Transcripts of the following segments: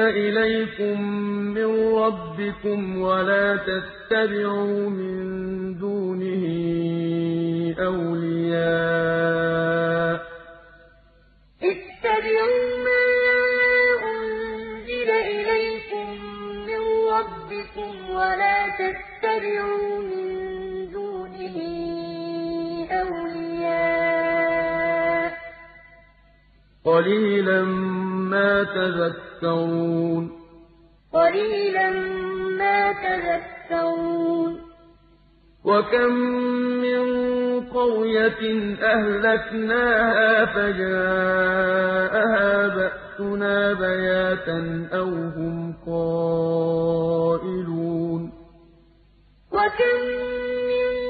إليكم من ربكم ولا تتبعوا من دونه أولياء اتبعوا ما أنزل إليكم من ربكم ولا تتبعوا من قليلا ما تذكرون قليلا ما تذكرون وكم من قرية أهلكناها فجاءها بأسنا بياتا أو هم قائلون وكم من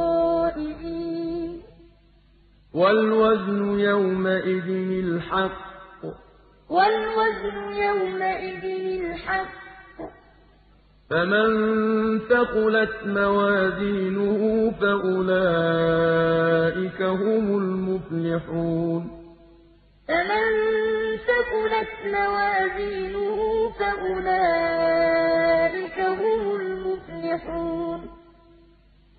والوزن يومئذ الحق. والوزن يومئذ الحق. فمن ثقلت موازينه فأولئك هم المفلحون. فمن ثقلت موازينه فأولئك هم المفلحون.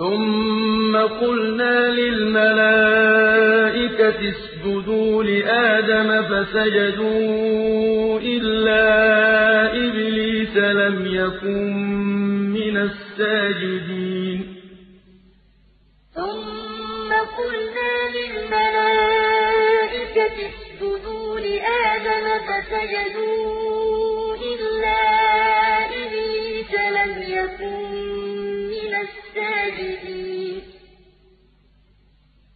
ثم قلنا للملائكة اسجدوا لآدم فسجدوا إلا إبليس لم يكن من الساجدين ثم قلنا للملائكة اسجدوا لآدم فسجدوا إلا إبليس لم يكن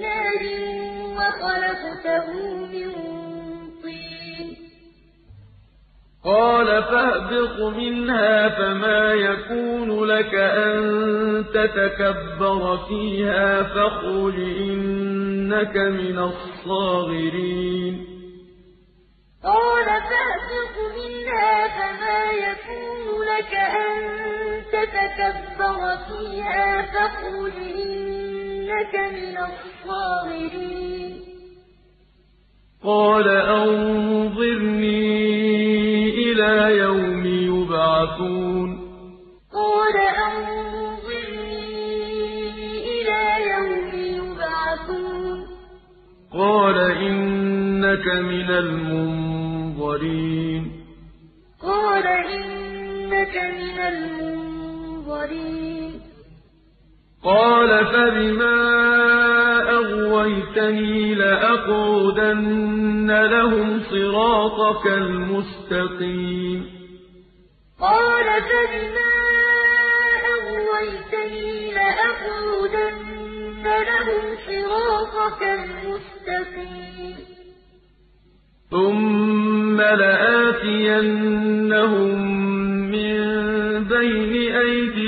نار وخلقته من طين. قال فاهبط منها فما يكون لك أن تتكبر فيها فاخرج إنك من الصاغرين. قال فاهبط منها فما يكون لك أن تتكبر فيها فاخرج إنك إنك من الصاغرين قال أنظرني إلى يوم يبعثون قال أنظرني إلى يوم يبعثون قال إنك من المنظرين قال إنك من المنظرين قال فبما أغويتني لأقودن لهم صراطك المستقيم. قال فبما أغويتني لأقودن لهم ثم لآتينهم من بين أيديهم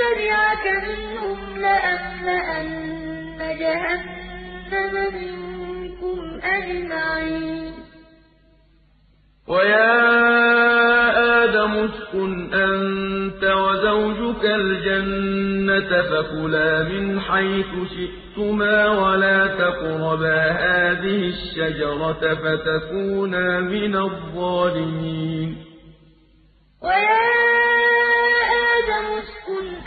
تبعك منهم لأملأن جهنم منكم أجمعين. ويا آدم اسكن أنت وزوجك الجنة فكلا من حيث شئتما ولا تقربا هذه الشجرة فتكونا من الظالمين. ويا آدم اسكن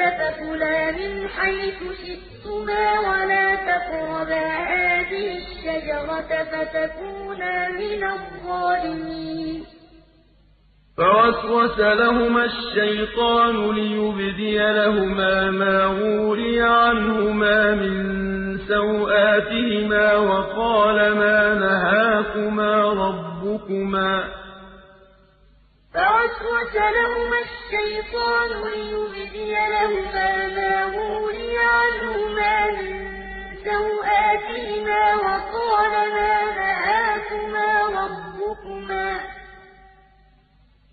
البيت حيث شئتما ولا تقربا هذه الشجرة فتكونا من الظالمين. فوسوس لهما الشيطان ليبدي لهما ما غوري عنهما من سوآتهما وقال ما نهاكما ربكما فوسوس لهما الشيطان ليبدي لهما ما ولي عنهما من سوآتهما وقال ما نهاكما ربكما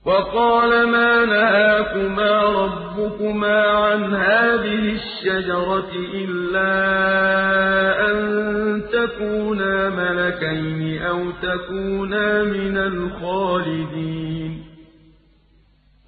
وقال ما نهاكما ربكما عن هذه الشجرة إلا أن تكونا ملكين أو تكونا من الخالدين.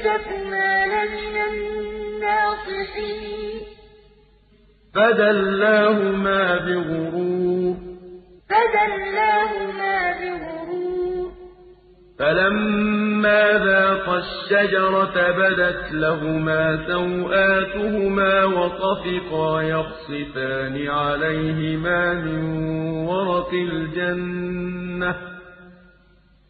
إِنَّكُمَا لَمِنَ النَّاصِحِينَ فَدَلَّاهُمَا بِغُرُورٍ فَدَلَّاهُمَا بِغُرُورٍ فَلَمَّا ذاق الشَّجَرَةَ بَدَتْ لَهُمَا سَوْآتُهُمَا وَطَفِقَا يَخْصِفَانِ عَلَيْهِمَا مِن وَرَقِ الْجَنَّةِ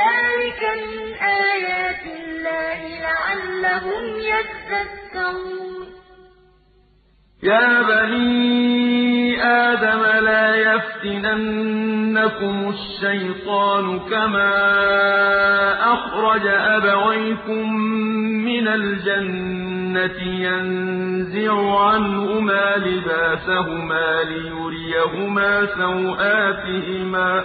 ذلك من آيات الله لعلهم سوآتهما يا بني آدم لا يفتننكم الشيطان كما أخرج أبويكم من الجنة ينزع عنهما لباسهما ليريهما سوآتهما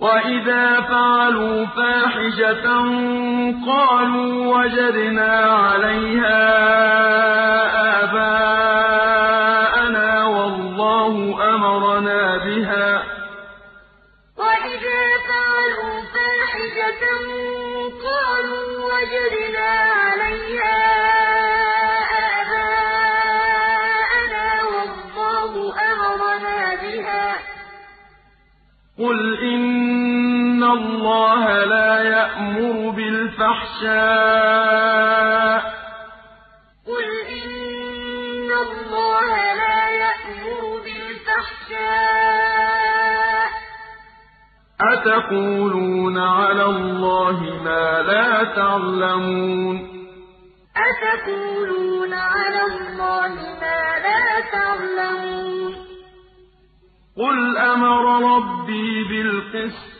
وَإِذَا فَعَلُوا فَاحِشَةً قَالُوا وَجَدْنَا عَلَيْهَا آبَاءَنَا وَاللَّهُ أَمَرَنَا بِهَا وَإِذَا فَعَلُوا فَاحِشَةً قَالُوا وَجَدْنَا عَلَيْهَا آبَاءَنَا وَاللَّهُ أَمَرَنَا بِهَا قُلْ إِنَّ إن الله لا يأمر بالفحشاء قل إن الله لا يأمر بالفحشاء أتقولون على الله ما لا تعلمون أتقولون على الله ما لا تعلمون قل أمر ربي بالقسط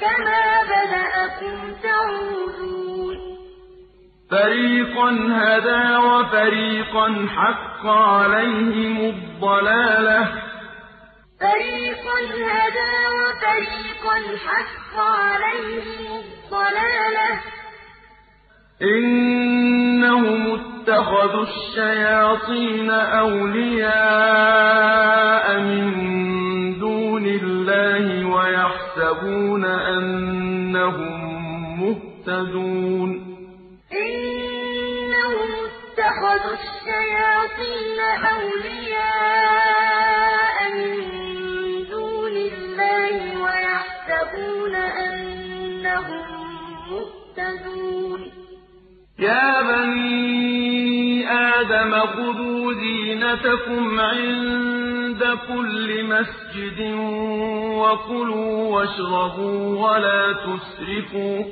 كما بدأكم تعودون فريقا هدى وفريقا حق عليهم الضلالة فريقا هدى وفريقا حق عليهم الضلالة إنهم اتخذوا الشياطين أولياء من دون الله الله ويحسبون أنهم مهتدون. إنهم اتخذوا الشياطين أولياء من دون الله ويحسبون أنهم مهتدون. يا بني آدم خذوا زينتكم عند كل مسجد وكلوا واشربوا ولا تسرفوا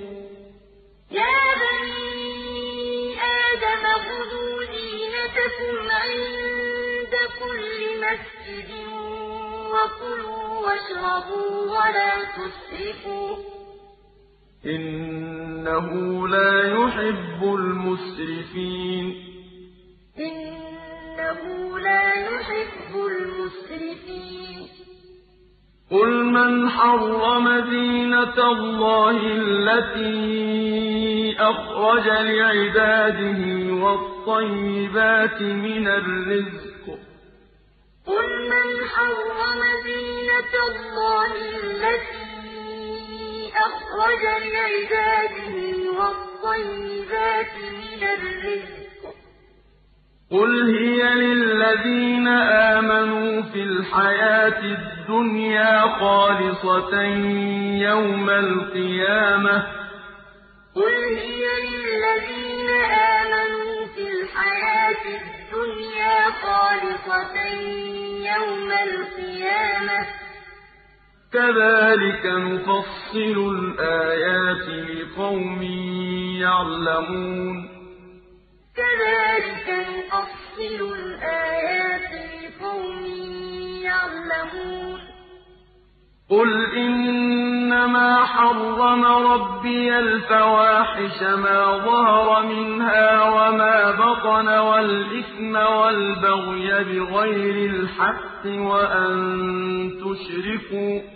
يا بني آدم خذوا زينتكم عند كل مسجد وكلوا واشربوا ولا تسرفوا إنه لا يحب المسرفين. إنه لا يحب المسرفين. قل من حرم دينة الله التي أخرج لعباده والطيبات من الرزق. قل من حرم دينة الله التي أخرج لعباده والطيبات من الرزق. قل هي للذين آمنوا في الحياة الدنيا خالصة يوم القيامة. قل هي للذين آمنوا في الحياة الدنيا خالصة يوم القيامة. كذلك نفصل الآيات لقوم يعلمون كذلك نفصل الآيات لقوم يعلمون قل إنما حرم ربي الفواحش ما ظهر منها وما بطن والإثم والبغي بغير الحق وأن تشركوا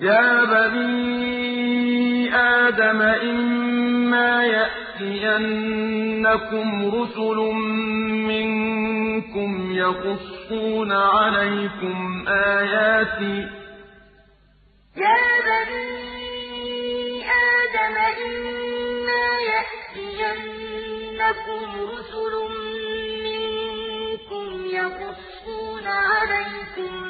يا بني آدم إما يأتينكم رسل منكم يقصون عليكم آياتي يا بني آدم إما يأتينكم رسل منكم يقصون عليكم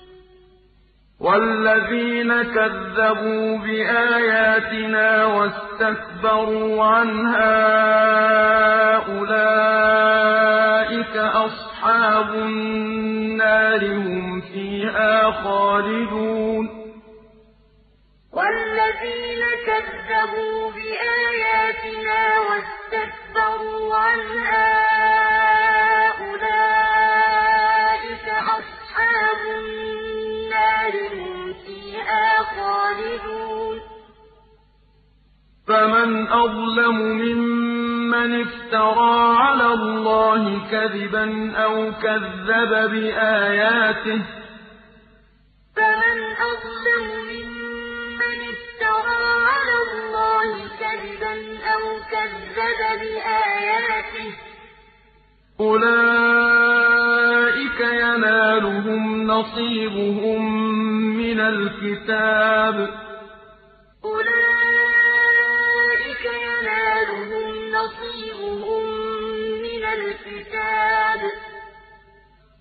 والذين كذبوا بآياتنا واستكبروا عنها أولئك أصحاب النار هم فيها خالدون والذين كذبوا بآياتنا واستكبروا عنها من افترى على الله كذبا أو كذب بآياته فمن أظلم ممن افترى على الله كذبا أو كذب بآياته أولئك ينالهم نصيبهم من الكتاب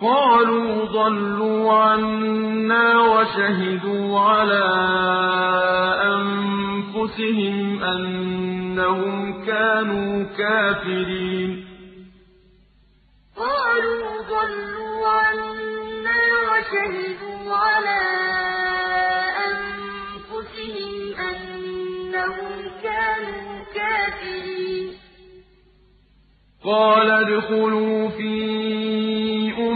قالوا ضلوا عنا وشهدوا على أنفسهم أنهم كانوا كافرين. قالوا ضلوا عنا وشهدوا على أنفسهم أنهم كانوا كافرين. قال ادخلوا في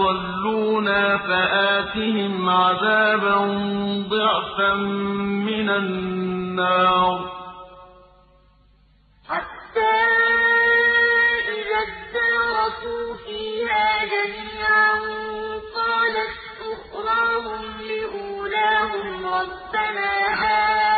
أضلونا فآتهم عذابا ضعفا من النار. حتى إذا اداركوا فيها جميعا قالت أخراهم لأولاهم ربنا هذا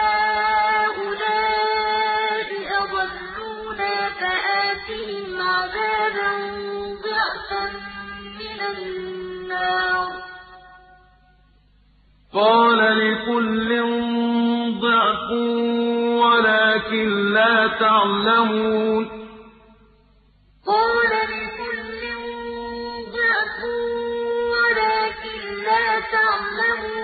قال لكل ضعف ولكن لا تعلمون. قال لكل ضعف ولكن لا تعلمون.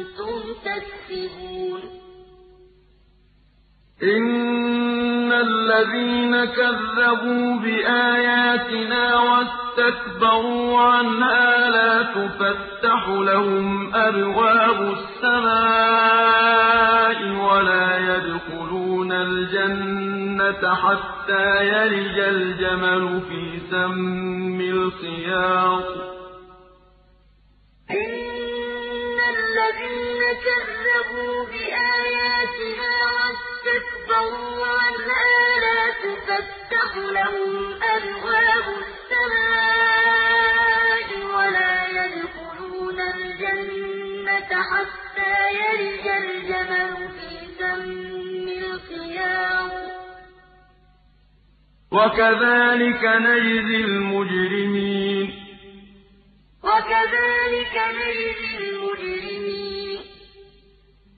تكسبون. إن الذين كذبوا بآياتنا واستكبروا عنها لا تفتح لهم أبواب السماء ولا يدخلون الجنة حتى يرجى الجمل في سم الخياط. الذين كذبوا بآياتها واستكبروا عنها لا تفتح لهم أبواب السماء ولا يدخلون الجنة حتى يلج الجمل في سم الخيار. وكذلك نجزي المجرمين. وكذلك نجزي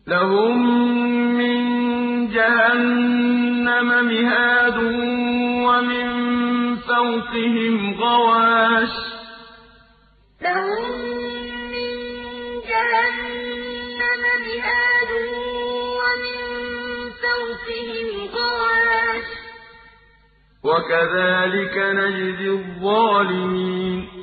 لهم من جهنم مهاد ومن فوقهم غواش. لهم من جهنم مهاد ومن فوقهم غواش. وكذلك نجزي الظالمين.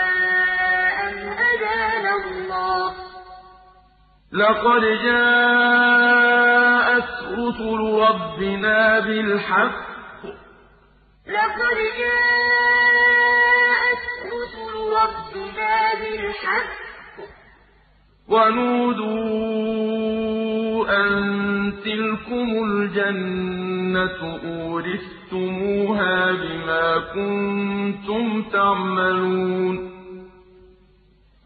لقد جاءت رسل ربنا بالحق. لقد جاءت رسل ربنا بالحق. ونودوا أن تلكم الجنة أورثتموها بما كنتم تعملون.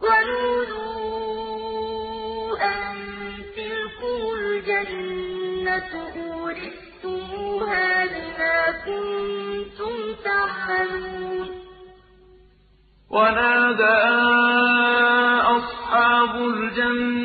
ونودوا أن تلكم الجنة أورثتموها بما كنتم تعملون ونادى أصحاب الجنة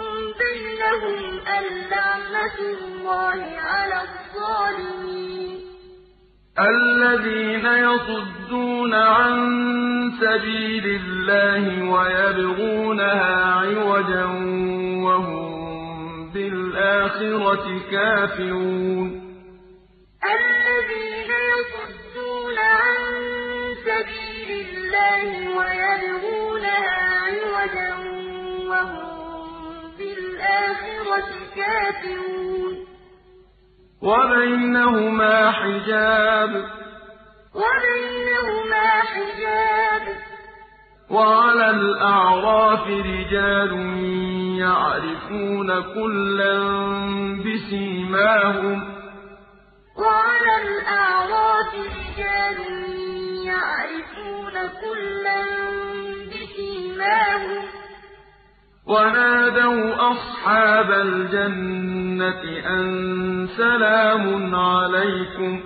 على الذين يصدون عن سبيل الله ويبغونها عوجا وهم بالآخرة كافرون. الذين يصدون عن سبيل الله ويبغونها عوجا وهم وبينهما حجاب. وبينهما حجاب. وعلى الأعراف رجال يعرفون كلا بسيماهم. وعلى الأعراف رجال يعرفون كلا بسيماهم. ونادوا أصحاب الجنة أن سلام عليكم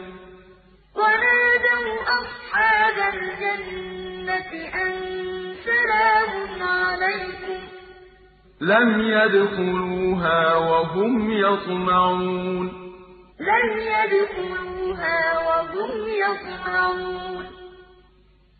ونادوا أصحاب الجنة أن سلام عليكم لم يدخلوها وهم يطمعون لم يدخلوها وهم يطمعون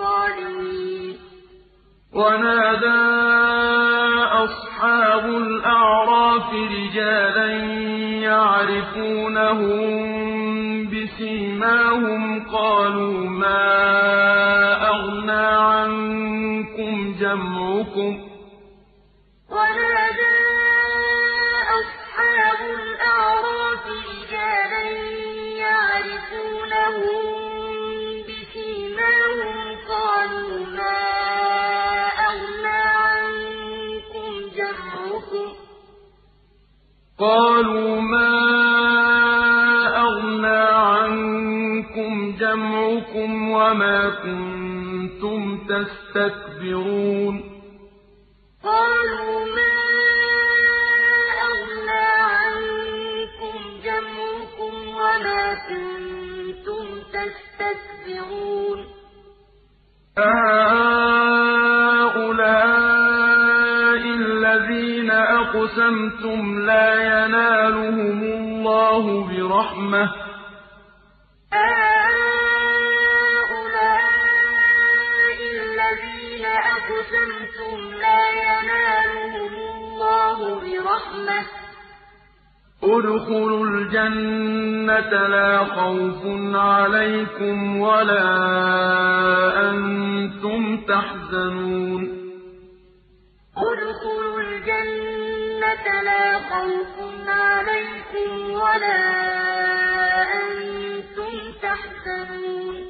الظالمين. ونادى أصحاب الأعراف رجالا يعرفونهم بسيماهم قالوا ما أغنى عنكم جمعكم. ونادى أصحاب الأعراف رجالا يعرفونهم قالوا ما أغنى عنكم جمعكم؟ وما كنتم تستكبرون؟ قالوا ما أغنى عنكم جمعكم وما كنتم تستكبرون؟ هؤلاء الذين أقسمتم لا ينالهم الله برحمة. هؤلاء الذين أقسمتم لا ينالهم الله برحمة. ادخلوا الجنة لا خوف عليكم ولا أنتم تحزنون. ادخلوا الجنة لا خوف عليكم ولا أنتم تحزنون.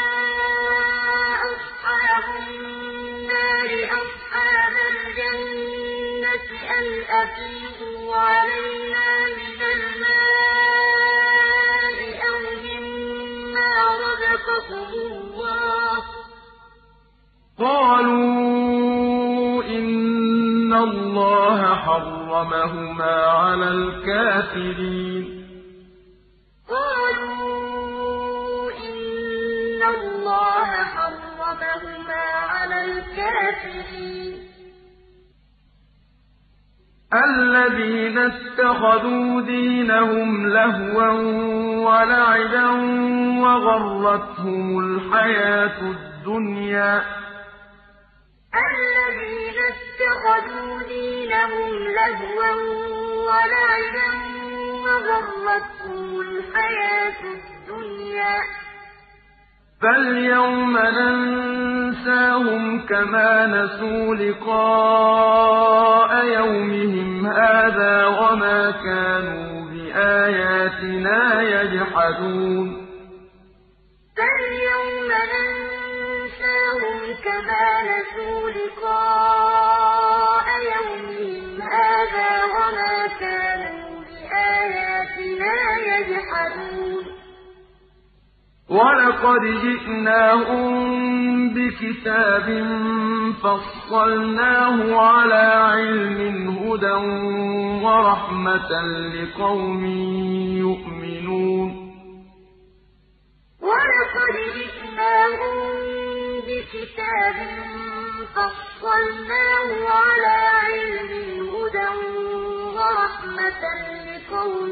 أن علينا من الماء أو رزقكم الله قالوا إن الله حرمهما على الكافرين. قالوا إن الله حرمهما على الكافرين. الذين اتخذوا دينهم لهوا ولعبا وغرتهم الحياة الدنيا الذين اتخذوا دينهم لهوا ولعبا وغرتهم الحياة الدنيا فاليوم ننساهم كما نسوا لقاء يومهم هذا وما كانوا بآياتنا يجحدون فاليوم ننساهم كما نسوا لقاء يومهم هذا وما كانوا بآياتنا يجحدون وَلَقَدْ جِئْنَاهُم بِكِتَابٍ فَصَّلْنَاهُ عَلَىٰ عِلْمٍ هُدًى وَرَحْمَةً لِّقَوْمٍ يُؤْمِنُونَ وَلَقَدْ جِئْنَاهُم بِكِتَابٍ فَصَّلْنَاهُ عَلَىٰ عِلْمٍ هُدًى وَرَحْمَةً لِّقَوْمٍ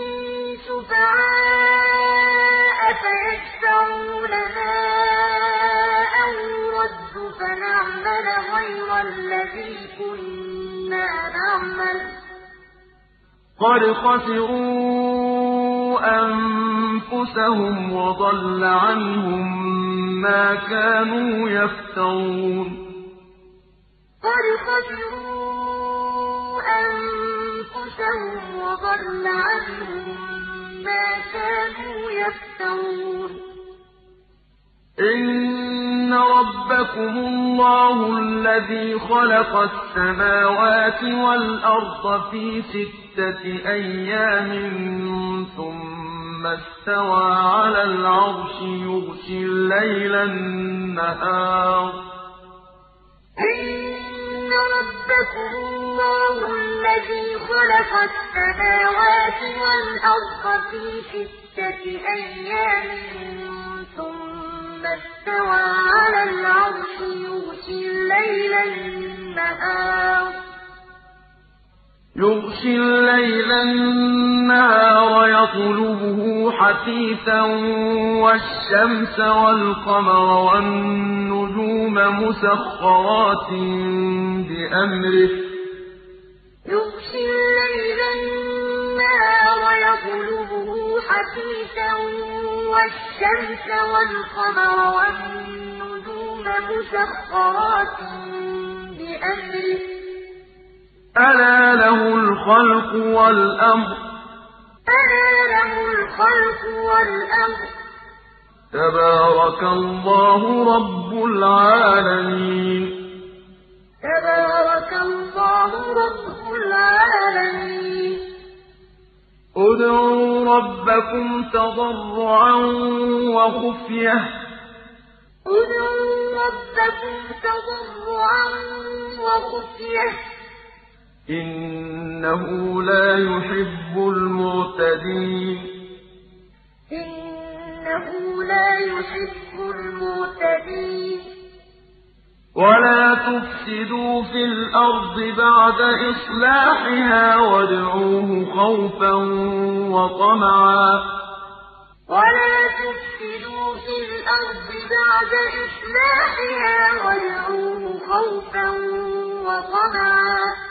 السماء فيشفعوا لنا أو فنعمل غير الذي كنا نعمل قد خسروا أنفسهم وضل عنهم ما كانوا يفترون قد خسروا أنفسهم وضل عنهم ما كَانُوا يَفْتَرُونَ إن ربكم الله الذي خلق السماوات والأرض في ستة أيام ثم استوى على العرش يغشي الليل النهار إن إِنَّ رَبَّكُمُ اللَّهُ الَّذِي خَلَقَ السَّمَاوَاتِ وَالْأَرْضَ فِي سِتَّةِ أَيَّامٍ ثُمَّ اسْتَوَىٰ عَلَى الْعَرْشِ يُغْشِي اللَّيْلَ النَّهَارَ يغشي الليل النهار يطلبه حثيثا والشمس والقمر والنجوم مسخرات بأمره. يغشي الليل النهار يطلبه حثيثا والشمس والقمر والنجوم مسخرات بأمره. ألا له الخلق والأمر. ألا له الخلق والأمر تبارك الله رب العالمين. تبارك الله رب العالمين. ادعوا ربكم تضرعا وخفية. ادعوا ربكم تضرعا وخفية. إنه لا يحب المعتدين. إنه لا يحب المعتدين. ولا تفسدوا في الأرض بعد إصلاحها وادعوه خوفا وطمعا. ولا تفسدوا في الأرض بعد إصلاحها وادعوه خوفا وطمعا.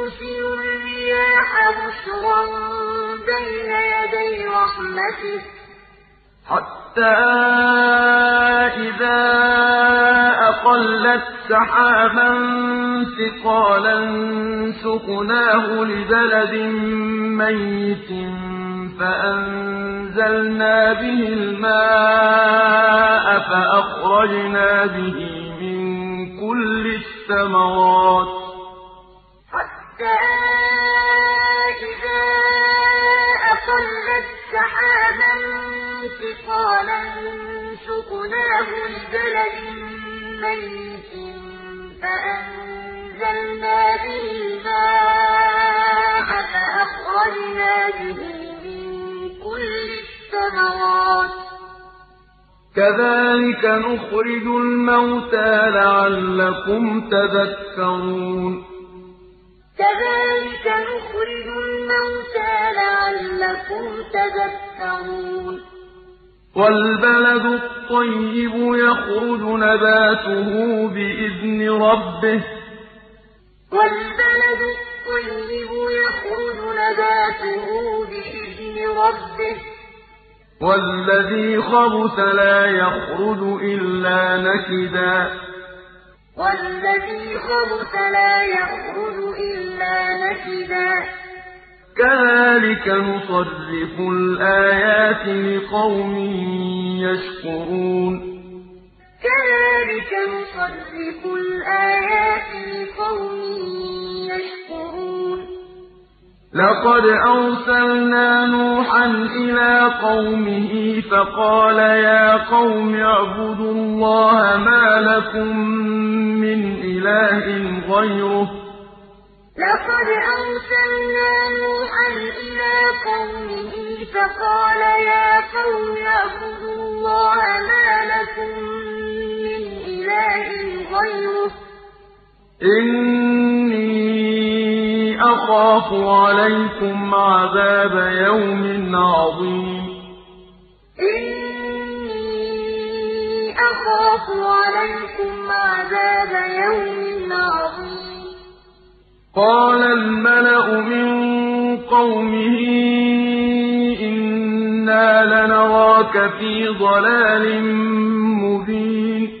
الرياح بشرا بين يدي رحمته حتى إذا أقلت سحابا ثقالا سقناه لبلد ميت فأنزلنا به الماء فأخرجنا به من كل الثمرات سحابا سقناه لبلد فأنزلنا به به من كل كذلك نخرج الموتى لعلكم تذكرون. كذلك نخرج الموتى لعلكم تذكرون. والبلد الطيب يخرج نباته بإذن ربه. والبلد الطيب يخرج نباته بإذن ربه. والذي خبث لا يخرج إلا نكدا. والذي خبث لا يأخذ إلا نكدا. كذلك نصرف الآيات لقوم يشكرون. كذلك نصرف الآيات لقوم يشكرون. لقد أرسلنا نوحا إلى قومه فقال يا قوم اعبدوا الله ما لكم من إله غيره. لقد أرسلنا نوحا إلى قومه فقال يا قوم اعبدوا الله ما لكم من إله غيره. إني أخاف عليكم عذاب يوم عظيم إني أخاف عليكم عذاب يوم عظيم قال الملأ من قومه إنا لنراك في ضلال مبين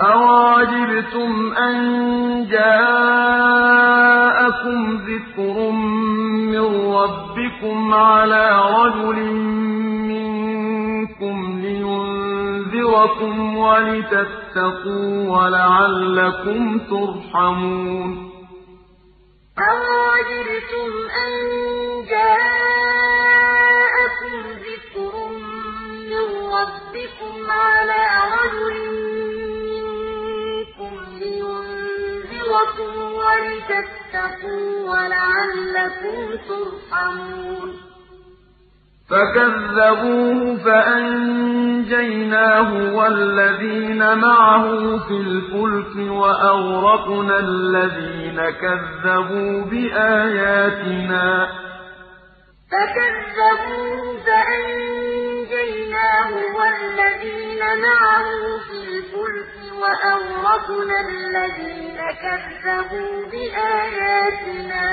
أواجبتم أن جاءكم ذكر من ربكم على رجل منكم لينذركم ولتتقوا ولعلكم ترحمون أواجبتم أن جاءكم ذكر من ربكم على رجل تَتَّقُوا وَلِتَتَّقُوا وَلَعَلَّكُمْ تُرْحَمُونَ فكذبوه فأنجيناه والذين معه في الفلك وأغرقنا الذين كذبوا بآياتنا فكذبوه فأنجيناه والذين معه في الفلك وأورثنا الذين كذبوا بآياتنا.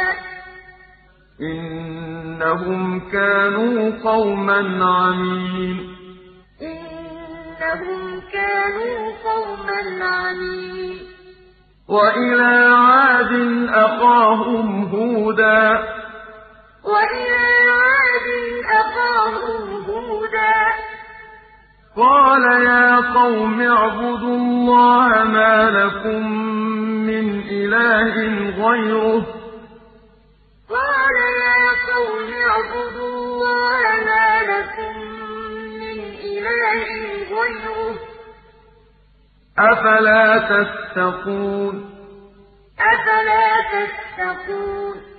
إنهم كانوا قوما عمين. إنهم كانوا قوما عمين. وإلى عاد أخاهم هودا. وإلى عاد قال يا قوم اعبدوا الله ما لكم من إله غيره قال يا قوم اعبدوا الله ما لكم من إله غيره أفلا تتقون؟ أفلا تتقون؟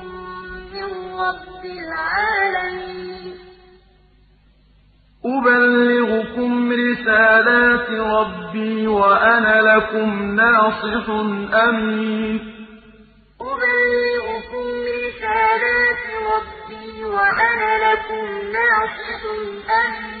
رب العالمين. أبلغكم رسالات ربي وأنا لكم ناصح أمين. أبلغكم رسالات ربي وأنا لكم ناصح أمين.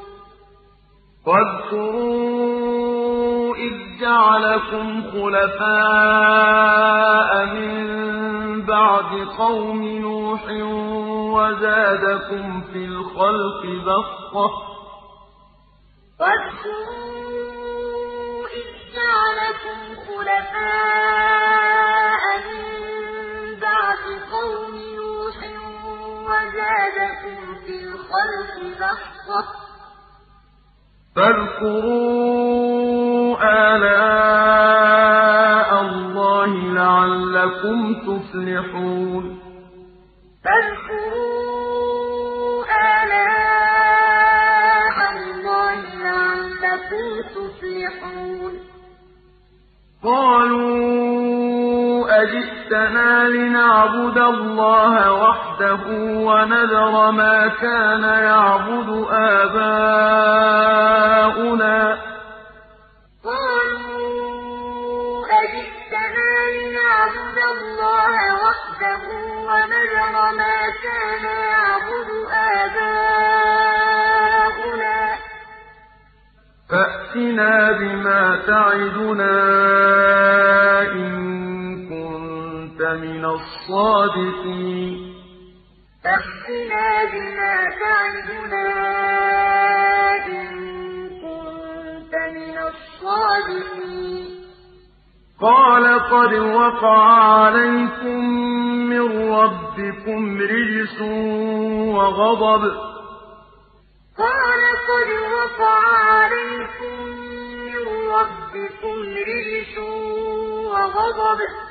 واذكروا إذ جعلكم خلفاء من بعد قوم نوح وزادكم في الخلق بصة واذكروا إذ جعلكم خلفاء من بعد قوم نوح وزادكم في الخلق بسطة. فاذكروا آلاء الله لعلكم تفلحون. فاذكروا آلاء الله لعلكم تفلحون. قالوا أجئت جئتنا لنعبد الله وحده ونذر ما كان يعبد آباؤنا. قالوا لنعبد الله وحده ونذر ما كان يعبد آباؤنا. فأتنا بما تعدنا إن من الصادقين. فأتنا بما تعدنا إن كنت من الصادقين. قال قد وقع عليكم من ربكم رجس وغضب. قال قد وقع عليكم من ربكم رجس وغضب.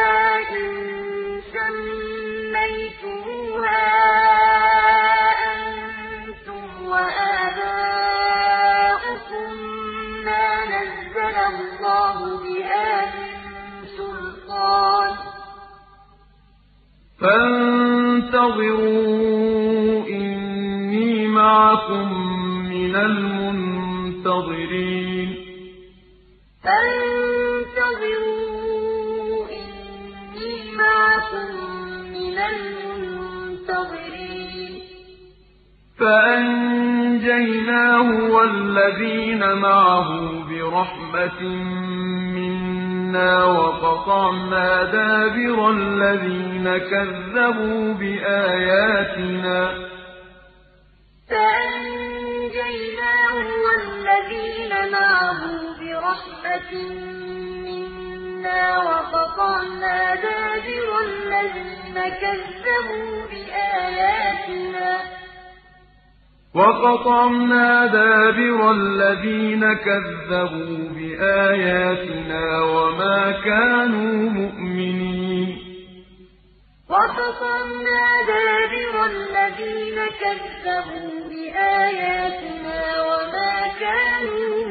أنتم وآباؤكم ما الله سلطان. فانتظروا إني معكم من المنتظرين. فانتظروا إني معكم من المنتظرين. فأنجيناه والذين معه برحمة منا وقطعنا دابر الذين كذبوا بآياتنا فأنجيناه والذين معه برحمة وَقَطَعْنَا دَابِرَ الَّذِينَ كَذَّبُوا بِآيَاتِنَا. وقطعنا دابر الذين كذبوا بآياتنا وما كانوا مؤمنين. وقطعنا دابر الذين كذبوا بآياتنا وما كانوا مؤمنين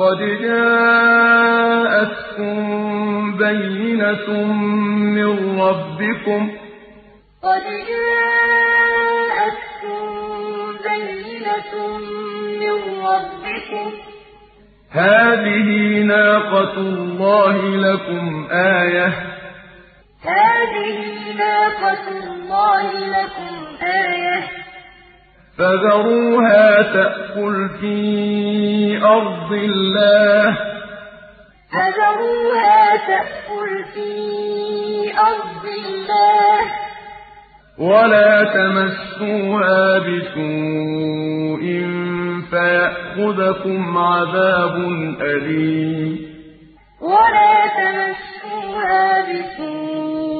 قد جاءتكم بينة من ربكم قد هذه ناقة الله لكم آية هذه ناقة الله لكم آية فذروها تأكل في أرض الله. فذروها تأكل في أرض الله. ولا تمسوها بسوء فيأخذكم عذاب أليم. ولا تمسوها بسوء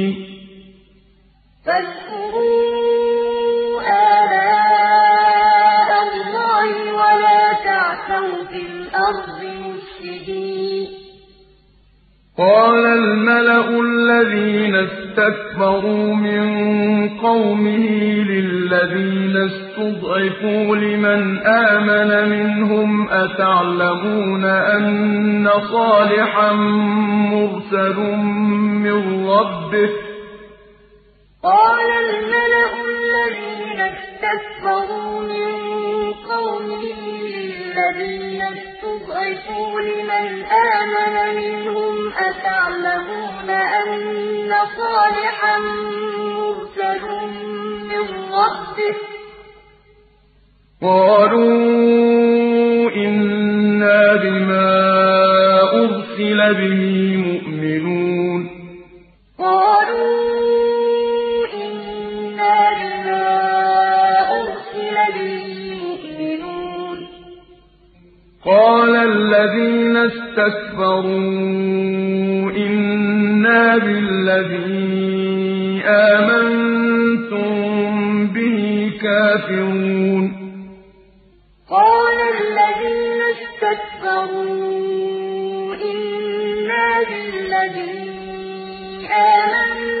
فاذكروا آلاء الله ولا صالحا في الأرض مفسدين قال الملأ الذين استكبروا من قومه للذين استضعفوا لمن آمن منهم أتعلمون أن صالحا مرسل من ربه قال الملأ الذين استكبروا من قومه الذين استضعفوا لمن آمن منهم أتعلمون أن صالحا مرسل من ربه؟ قالوا إنا بما أرسل به قال الذين استكبروا إنا بالذي آمنتم به كافرون. قال الذين استكبروا إنا بالذي آمنتم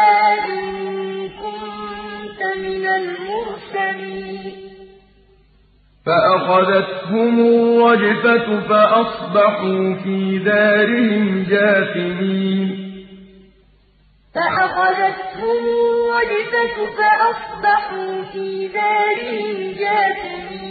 فأخذتهم الرجفة فأصبحوا في دارهم جاثمين. فأخذتهم الرجفة فأصبحوا في دارهم جاثمين.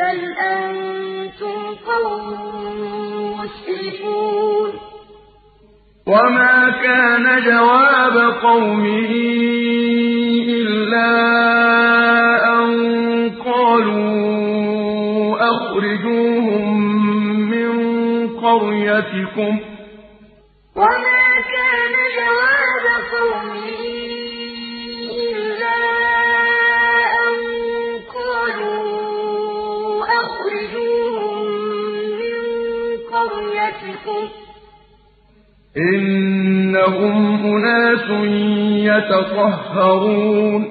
بل أنتم قوم مسرفون وما كان جواب قومه إلا أن قالوا أخرجوهم من قريتكم وما كان جواب قومه إنهم أناس يتطهرون.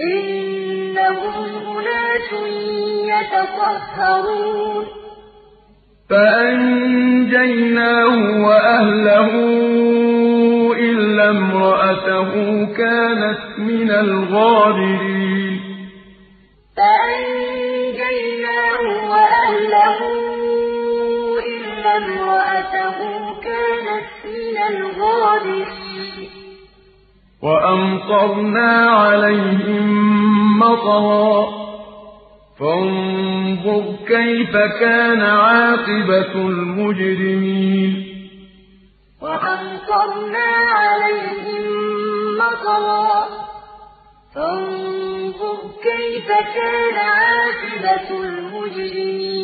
إنهم أناس يتطهرون. فأنجيناه وأهله إلا امرأته كانت من الغابرين. فأنجيناه وأهله وامرأته كانت من الغابرين وأمطرنا عليهم مطرا. فانظر كيف كان عاقبة المجرمين. وأمطرنا عليهم مطرا. فانظر كيف كان عاقبة المجرمين.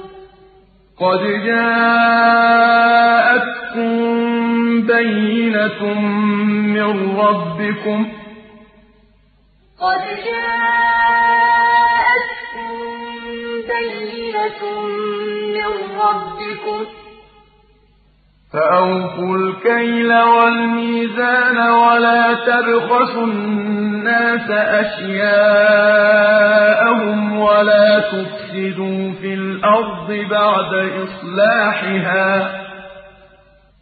قد جاءتكم بينة من ربكم قد جاءتكم بينة من ربكم فأوفوا الكيل والميزان ولا تبخسوا الناس أشياءهم ولا تفسدوا في الأرض بعد إصلاحها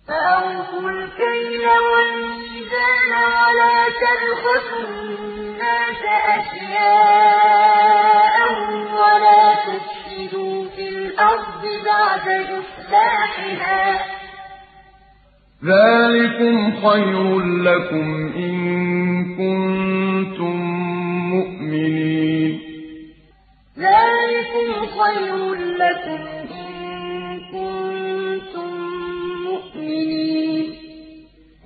فأوفوا الكيل والميزان ولا تبخسوا الناس أشياءهم ولا تفسدوا في الأرض بعد إصلاحها ذلكم خير لكم إن كنتم مؤمنين ذلكم خير لكم إن كنتم مؤمنين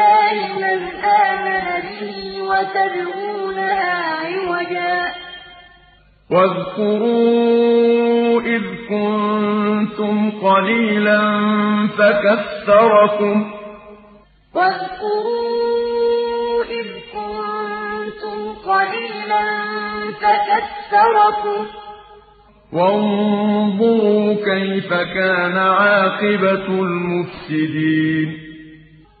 لله من آمن به وتبغونها عوجا. واذكروا إذ كنتم قليلا فكثركم. واذكروا إذ كنتم قليلا فكثركم. وانظروا كيف كان عاقبة المفسدين.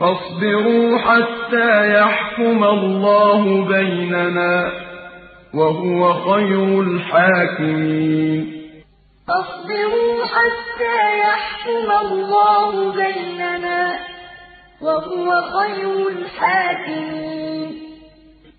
فاصبروا حتى يحكم الله بيننا وهو خير الحاكمين فاصبروا حتى يحكم الله بيننا وهو خير الحاكمين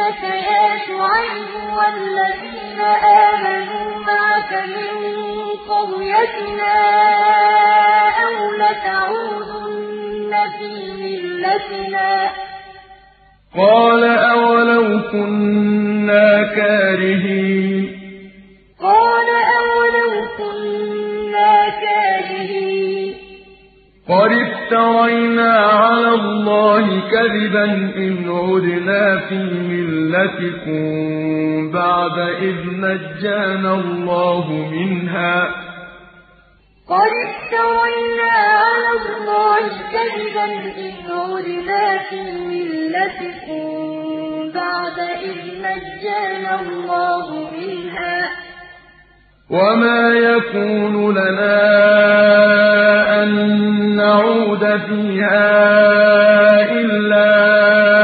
يا شعيب والذين آمنوا معك من قريتنا أو لتعودن في ملتنا. قال أولو كنا كارهين. قال أولو كنا كارهين. قد افترينا على الله كذبا إن عدنا في ملتكم بعد إذ نجانا الله منها قد افترينا على الله كذبا إن عدنا في ملتكم بعد إذ نجانا الله منها وما يكون لنا أن نعود فيها إلا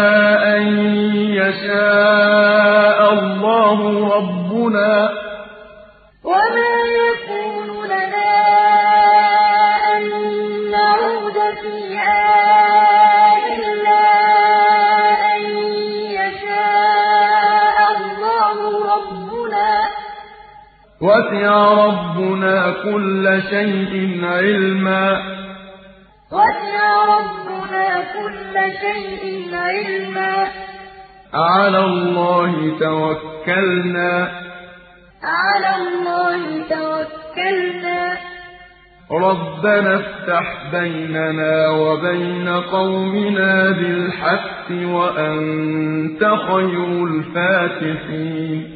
وسع ربنا كل شيء علما. وسع ربنا كل شيء علما. على الله توكلنا. على الله توكلنا. ربنا افتح بيننا وبين قومنا بالحق وأنت خير الفاتحين.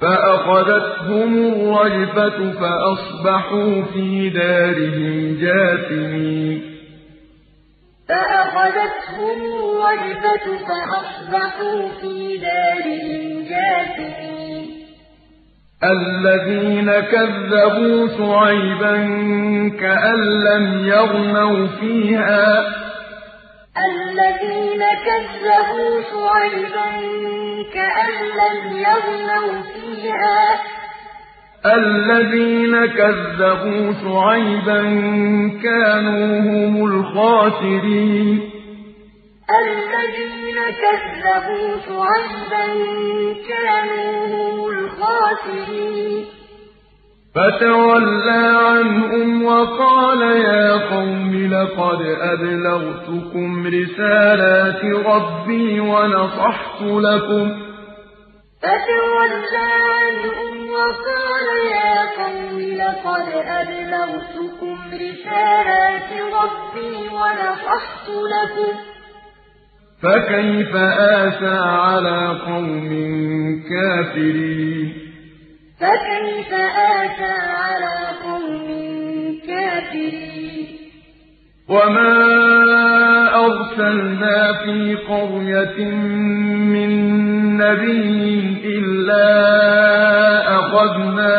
فأخذتهم الرجفة فأصبحوا في دارهم جاثمين. فأخذتهم الرجفة فأصبحوا في دارهم جاثمين. الذين كذبوا صعيبا كأن لم يغنوا فيها. الذين كذبوا صعيبا كأن لم يغنوا فيها. الذين كذبوا صعيبا كانوا هم الخاسرين. الذين كذبوا صعبا كانوا الخاسرين. فتولى عنهم وقال يا قوم لقد أبلغتكم رسالات ربي ونصحت لكم. فتولى عنهم وقال يا قوم لقد أبلغتكم رسالات ربي ونصحت لكم. فكيف آسى على قوم كافرين فكيف آسى على قوم كافرين وما أرسلنا في قرية من نبي إلا أخذنا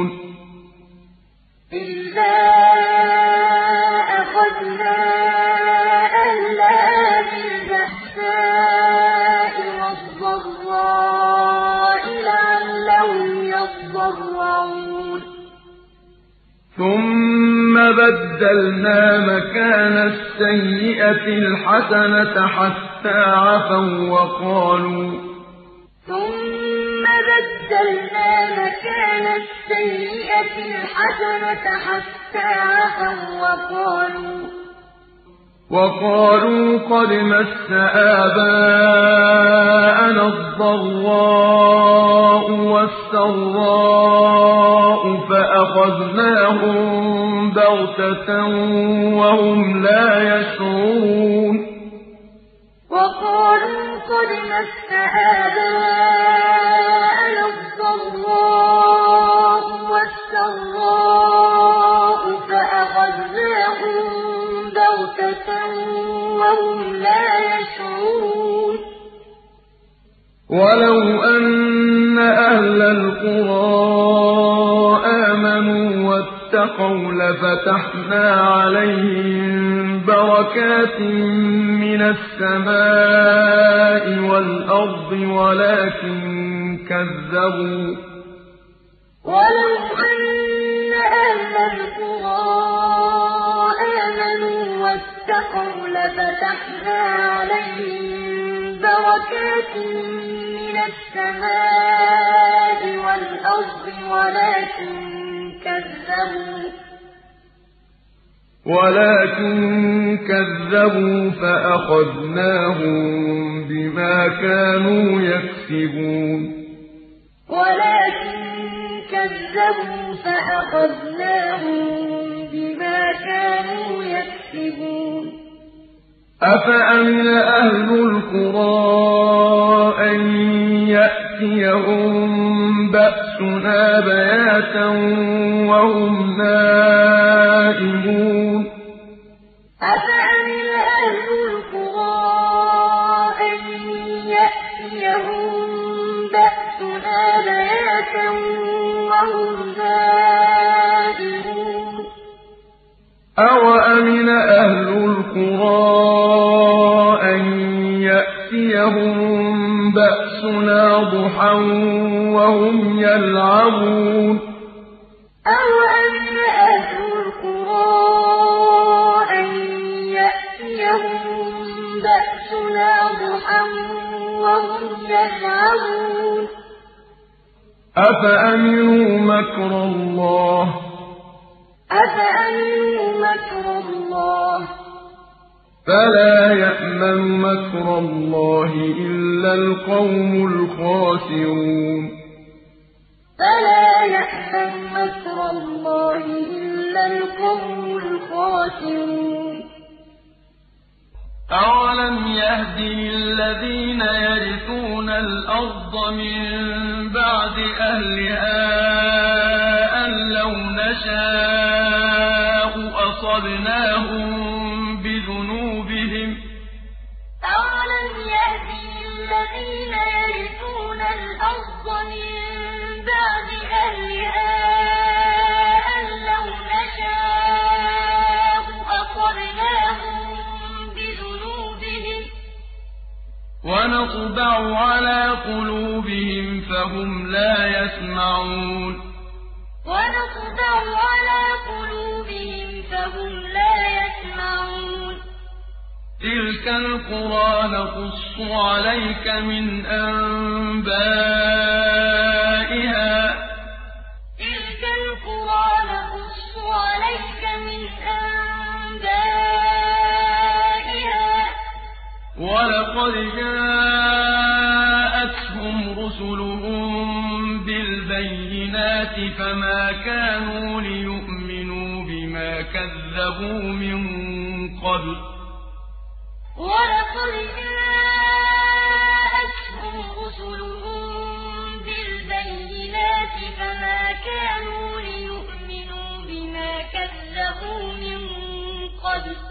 بدلنا مكان السيئة الحسنة حتى عفوا وقالوا ثم بدلنا مكان السيئة الحسنة حتى عفوا وقالوا وقالوا قد مس آباءنا الضراء والسراء فأخذناهم يأتيهم بغتة وهم لا يشعرون وقالوا قد مس آباءنا الضراء والسراء فأخذناهم بغتة وهم لا يشعرون ولو أن أهل القرى واتقوا لفتحنا عليهم بركات من السماء والأرض ولكن كذبوا. ولو أن أهل القرى آمنوا واتقوا لفتحنا عليهم بركات من السماء والأرض ولكن كذبوا. ولكن كذبوا فأخذناهم بما كانوا يكسبون. ولكن كذبوا فأخذناهم بما كانوا يكسبون. أفأمن أهل القرى أن يأتوا يَأْتِيَهُم بَأْسُنَا بَيَاتًا وَهُمْ نَائِمُونَ أَفَأَمِنَ أَهْلُ الْقُرَىٰ أَن يَأْتِيَهُم بَأْسُنَا بَيَاتًا وَهُمْ نَائِمُونَ أَوَأَمِنَ أَهْلُ الْقُرَىٰ أَن يَأْتِيَهُم بَأْسُنَا شمسنا ضحى وهم يلعبون أو أن أهل القرى أن يأتيهم بأسنا ضحى وهم يلعبون أفأمنوا مكر الله أفأمنوا مكر الله فلا يأمن مكر الله إلا القوم الخاسرون. فلا يأمن مكر الله إلا القوم الخاسرون. أولم يهدي الذين يرثون الأرض من بعد أهلها أن لو نشاء أصبناه ونطبع على قلوبهم فهم لا يسمعون ونطبع على قلوبهم فهم لا يسمعون تلك القرى نقص عليك من أنبائها تلك القرى نقص عليك وَلَقَدْ جَاءَتْهُمْ رُسُلُهُم بِالْبَيِّنَاتِ فَمَا كَانُوا لِيُؤْمِنُوا بِمَا كَذَّبُوا مِن قَبْلُ وَلَقَدْ جَاءَتْهُمْ رُسُلُهُم بِالْبَيِّنَاتِ فَمَا كَانُوا لِيُؤْمِنُوا بِمَا كَذَّبُوا مِن قَبْلُ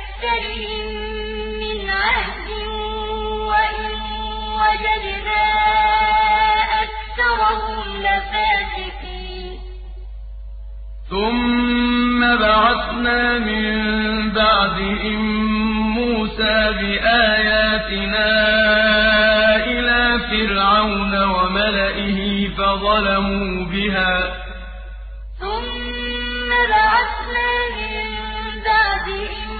من عهد وإن وجدنا أكثرهم لفاسقين ثم بعثنا من بعدهم موسى بآياتنا إلى فرعون وملئه فظلموا بها ثم بعثنا من بعدهم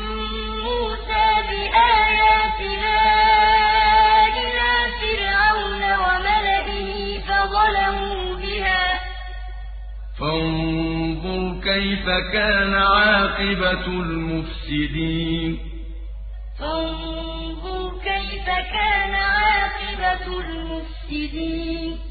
فِرْعَوْنَ فَظَلَمُوا بِهَا. فَانظُرْ كَيْفَ كَانَ عَاقِبَةُ الْمُفْسِدِينَ. فَانظُرْ كَيْفَ كَانَ عَاقِبَةُ الْمُفْسِدِينَ.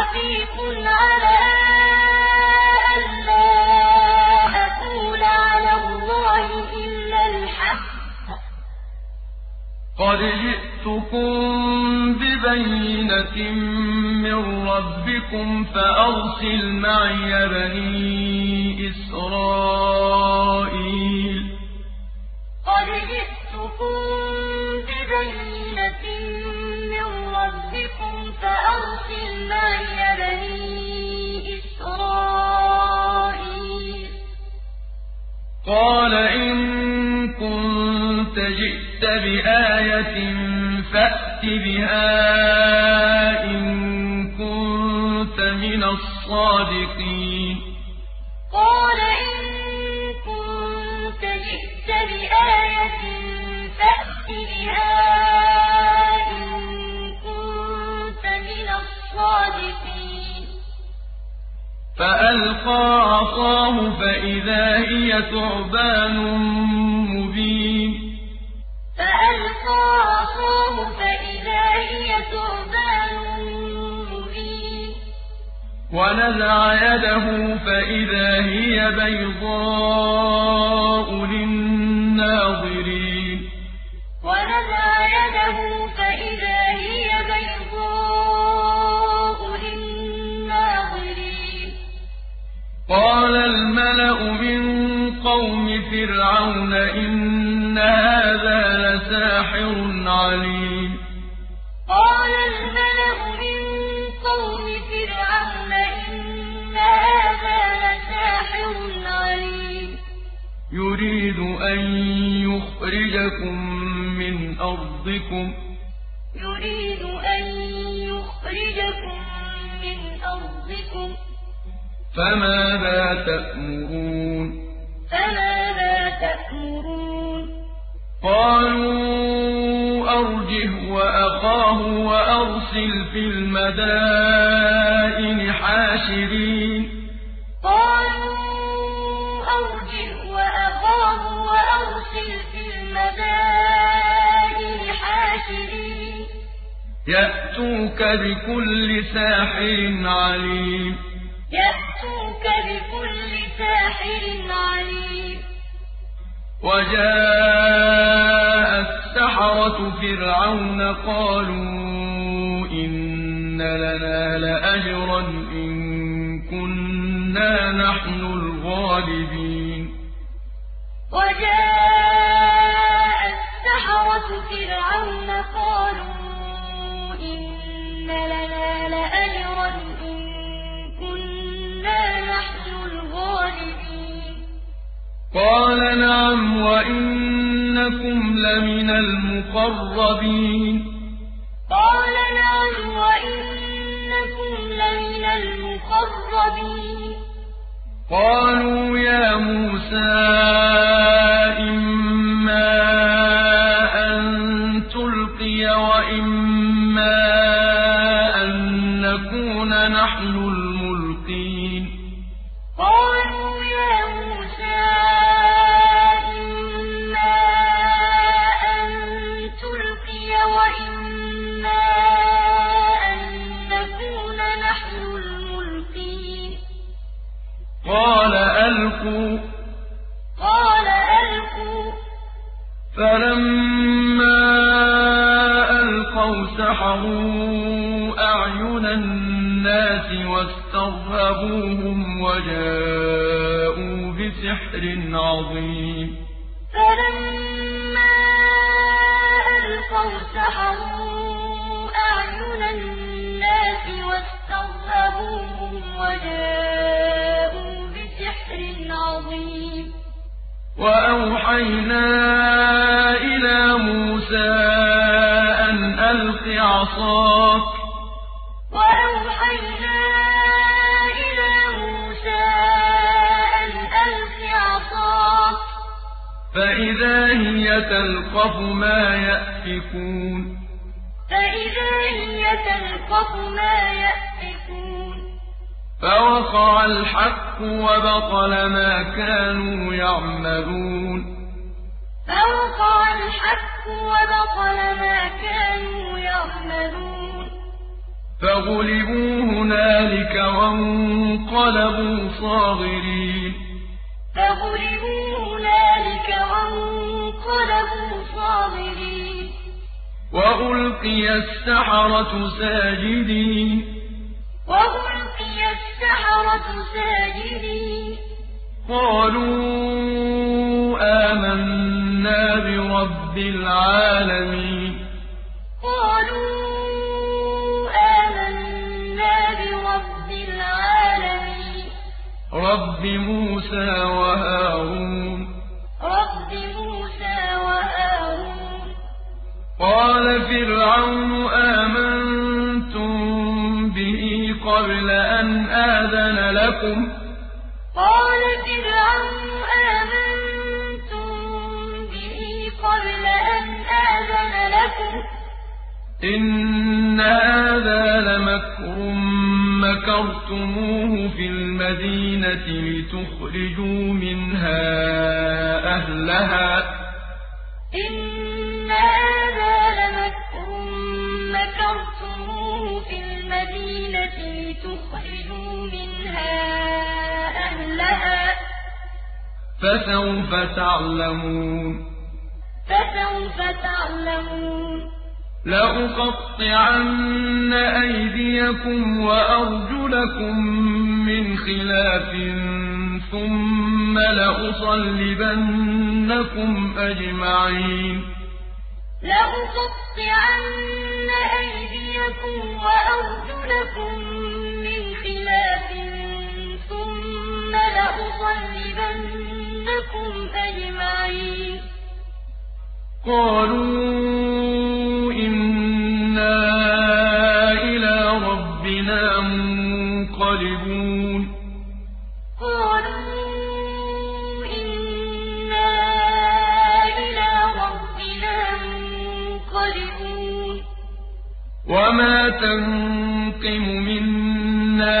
على على الله إلا الحق. قد جئتكم ببينة من ربكم فأرسل معي بني إسرائيل. قد جئتكم ببينة من ربكم فأرسل معي بني إسرائيل. قال إن كنت جئت بآية فأت بها إن كنت من الصادقين. قال إن كنت جئت بآية فأت بها فألقى عصاه فإذا هي تعبان مبين. فألقى عصاه فإذا هي تعبان مبين. ونزع يده فإذا هي بيضاء للناظرين. قال الملأ من قوم فرعون إن هذا لساحر عليم. قال الملأ من قوم فرعون إن هذا لساحر عليم. يريد أن يخرجكم من أرضكم. يريد أن يخرجكم من أرضكم. فماذا تأمرون فماذا تأمرون قالوا أرجه وأخاه وأرسل في المدائن حاشرين قالوا أرجه وأخاه وأرسل في المدائن حاشرين يأتوك بكل ساحر عليم يأتوك بكل ساحر عليم يأتوك بكل ساحر عليم وجاء السحرة فرعون قالوا إن لنا لأجرا إن كنا نحن الغالبين وجاء السحرة فرعون قالوا إن لنا لأجرا إن قَالَ نَعَمْ وَإِنَّكُمْ لَمِنَ الْمُقَرَّبِينَ قَالَ نَعَمْ وَإِنَّكُمْ لَمِنَ الْمُقَرَّبِينَ قَالُوا يَا مُوسَى إِمَّا أَن تُلْقِيَ وَإِمَّا قال ألقوا. قال ألقوا. فلما ألقوا سحروا أعين الناس واسترهبوهم وجاءوا بسحر عظيم. فلما ألقوا سحروا أعين الناس واسترهبوهم وجاءوا وأوحينا إلى موسى أن ألق عصاك. وأوحينا إلى موسى أن ألق عصاك. فإذا هي تلقف ما يأفكون. فإذا هي تلقف ما يأفكون. فوقع الحق وبطل ما كانوا يعملون. فوقع الحق وبطل ما كانوا يعملون. فغلبوا هنالك وانقلبوا صاغرين. فغلبوا هنالك وانقلبوا صاغرين. وألقي السحرة ساجدين. وألقي قالوا آمنا برب العالمين قالوا آمنا برب العالمين رب موسى وهارون رب موسى وهارون قال فرعون آمنا لكم. قال فرعون آمنتم به قبل أن آذن لكم. إن هذا لمكر مكرتموه في المدينة لتخرجوا منها أهلها. إن التي تخرجوا منها أهلها فسوف تعلمون فسوف تعلمون لأقطعن أيديكم وأرجلكم من خلاف ثم لأصلبنكم أجمعين لأقطعن أيديكم وأرجلكم من خلاف ثم لأصلبنكم أجمعين. قالوا إن وما تنقم منا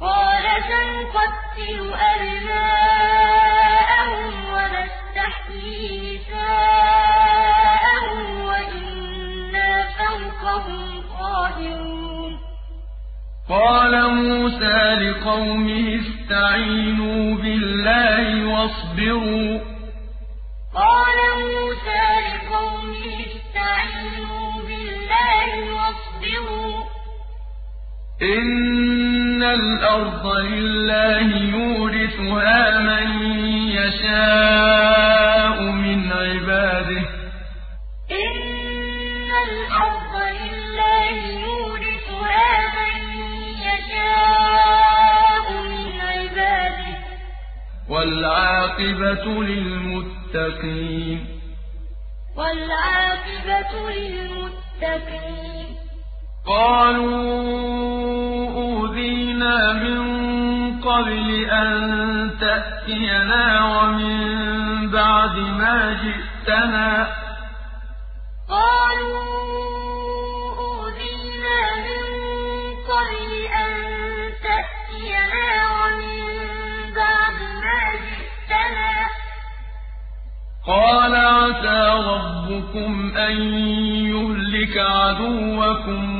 قال سنقتل أبناءهم ونستحيي نساءهم وإنا فوقهم قاهرون. قال موسى لقومه استعينوا بالله واصبروا. قال موسى لقومه استعينوا بالله واصبروا. إن الأرض لله يورثها من يشاء من عباده إن الأرض لله يورثها من يشاء من عباده والعاقبة للمتقين والعاقبة للمتقين قالوا أوذينا من قبل أن تأتينا ومن بعد ما جئتنا. قالوا أوذينا من قبل أن تأتينا ومن بعد ما جئتنا. قال عسى ربكم أن يهلك عدوكم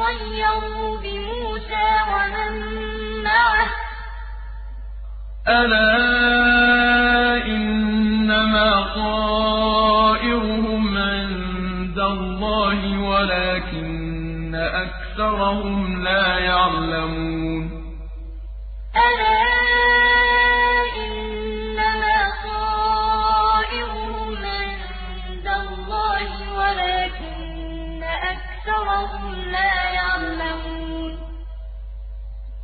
طَيَّرُوا بِمُوسَى وَمَن مَّعَهُ أَلَا إِنَّمَا طَائِرُهُمْ عِندَ اللَّهِ وَلَكِنَّ أَكْثَرَهُمْ لَا يَعْلَمُونَ أَلَا إِنَّمَا طَائِرُهُمْ عِندَ اللَّهِ وَلَكِنَّ أَكْثَرَهُمْ لَا يَعْلَمُونَ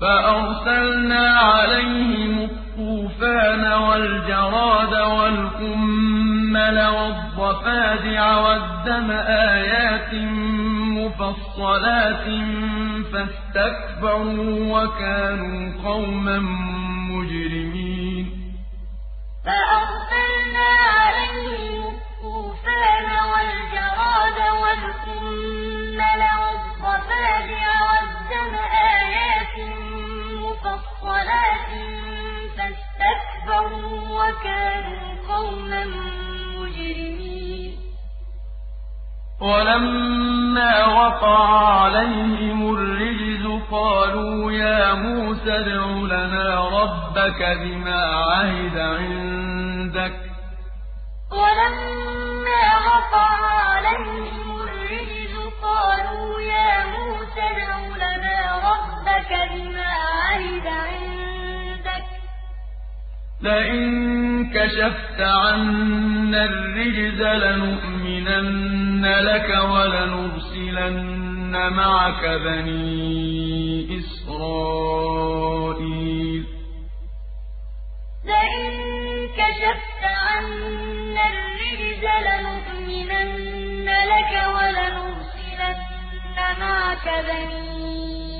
فأرسلنا عليهم الطوفان والجراد والكمل والضفادع والدم آيات مفصلات فاستكبروا وكانوا قوما مجرمين. فأرسلنا عليهم الطوفان والجراد والكمل والضفادع والدم آيات فَاسْتَكْبَرُوا وَكَانُوا قَوْمًا مُجْرِمِينَ. وَلَمَّا وَقَعَ عَلَيْهِمُ الرِّجْزُ قَالُوا يَا مُوسَى ادْعُ لَنَا رَبَّكَ بِمَا عَهِدَ عِندَكَ. وَلَمَّا وَقَعَ عَلَيْهِمُ الرِّجْزُ قَالُوا يَا مُوسَى ادْعُ لَنَا ربك بما عهد عندك. لئن كشفت عنا الرجز لنؤمنن لك ولنرسلن معك بني إسرائيل. لئن كشفت عنا الرجز لنؤمنن لك ولنرسلن معك بني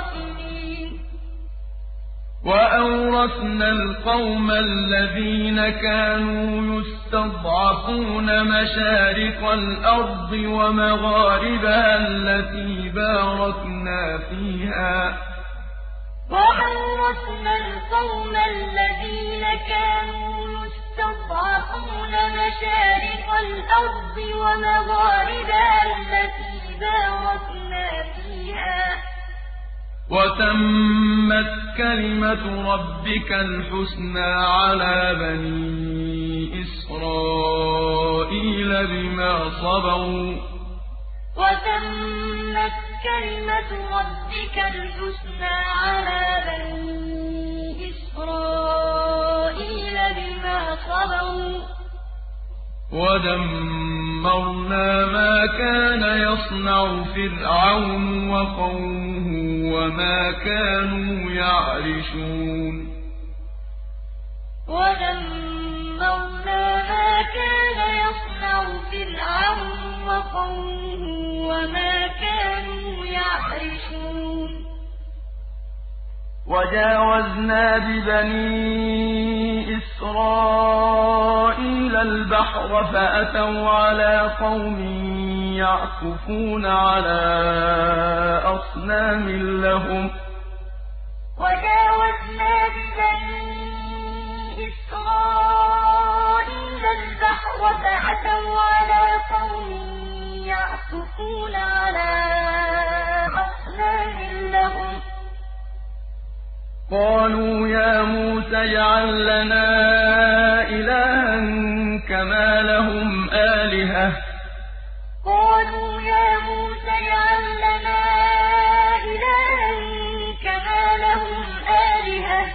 وأورثنا القوم الذين كانوا يستضعفون مشارق الأرض ومغاربها التي باركنا فيها وأورثنا القوم الذين كانوا يستضعفون مشارق الأرض ومغاربها التي باركنا فيها وتمت كلمة ربك الحسنى على بني إسرائيل بما صبروا. وتمت كلمة ربك الحسنى على بني إسرائيل بما صبروا. ودمرنا ما كان يصنع فرعون وقومه وما كانوا يعرشون ودمرنا ما كان يصنع فرعون وقومه وما كانوا يعرشون وجاوزنا ببني إسرائيل البحر فأتوا على قوم يعكفون على أصنام لهم وجاوزنا ببني إسرائيل البحر فأتوا على قوم يعكفون على أصنام لهم قالوا يا موسى اجعل لنا إلها كما لهم آلهة. قالوا يا موسى اجعل لنا إلها كما لهم آلهة.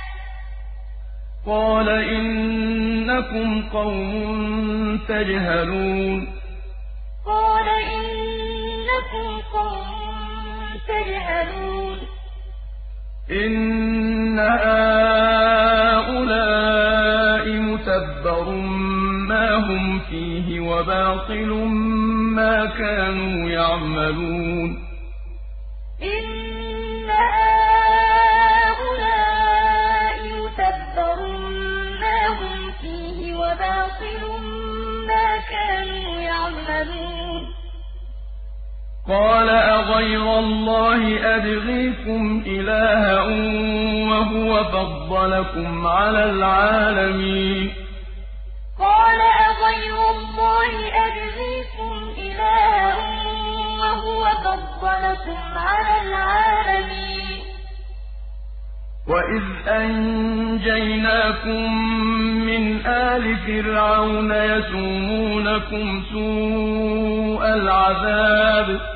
قال إنكم قوم تجهلون. قال إنكم قوم تجهلون. إن هؤلاء متبر ما هم فيه وباطل ما كانوا يعملون إن هؤلاء متبر ما هم فيه وباطل ما كانوا يعملون قال أغير الله أبغيكم إلها وهو فضلكم على العالمين قال أغير الله أبغيكم إلها وهو فضلكم على العالمين وَإِذْ أَنْجَيْنَاكُمْ مِنْ آلِ فِرْعَوْنَ يَسُومُونَكُمْ سُوءَ الْعَذَابِ وإذ أنجيناكم من آل فرعون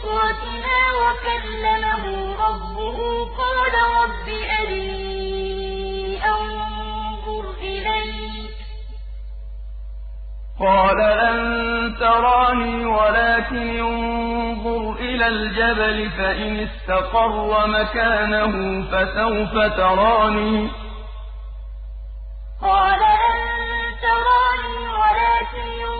بأصواتنا وكلمه ربه. قال رب أرني أنظر إليك. قال لن تراني ولكن انظر إلى الجبل فإن استقر مكانه فسوف تراني. قال لن تراني ولكن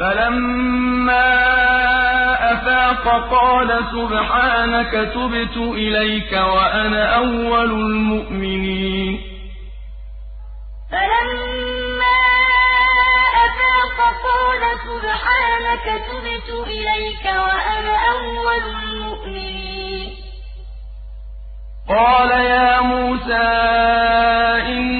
فلما أفاق قال سبحانك تبت إليك وأنا أول المؤمنين. فلما أفاق قال سبحانك تبت إليك وأنا أول المؤمنين. قال يا موسى إني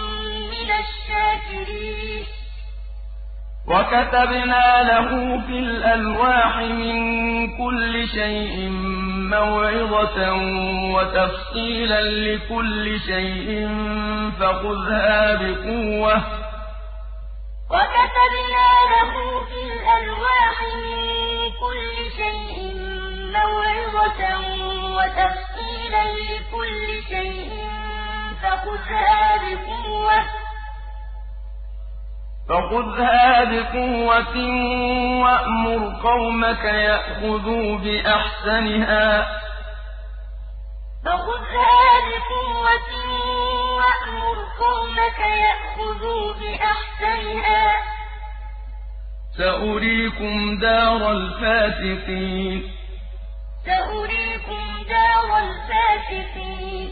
وكتبنا له في الألواح من كل شيء موعظة وتفصيلا لكل شيء فخذها بقوة وكتبنا له في الألواح من كل شيء موعظة وتفصيلا لكل شيء فخذها بقوة فخذها بقوة وأمر قومك يأخذوا بأحسنها. فخذها بقوة وأمر قومك يأخذوا بأحسنها. سأريكم دار الفاسقين. سأريكم دار الفاسقين.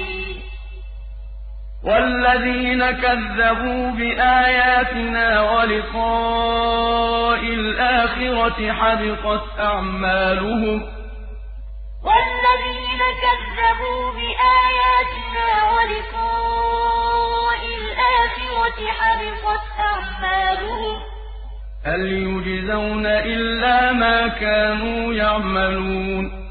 والذين كذبوا بآياتنا ولقاء الآخرة حبقت أعمالهم. والذين كذبوا بآياتنا ولقاء الآخرة حبقت أعمالهم. هل يجزون إلا ما كانوا يعملون هل يجزون إلا ما كانوا يعملون؟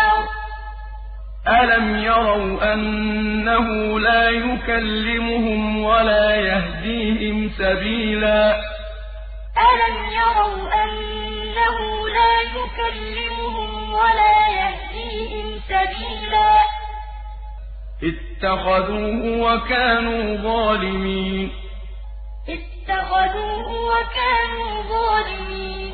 ألم يروا أنه لا يكلمهم ولا يهديهم سبيلا ألم يروا أنه لا يكلمهم ولا يهديهم سبيلا اتخذوه وكانوا ظالمين اتخذوه وكانوا ظالمين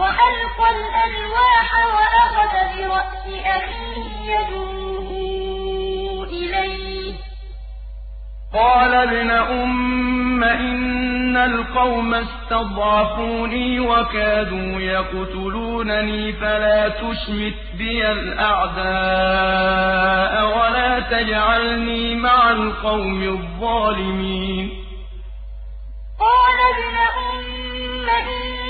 وألقى الألواح وأخذ برأس أخيه يدعوه إليه. قال ابن أم إن القوم استضعفوني وكادوا يقتلونني فلا تشمت بي الأعداء ولا تجعلني مع القوم الظالمين. قال ابن أم إن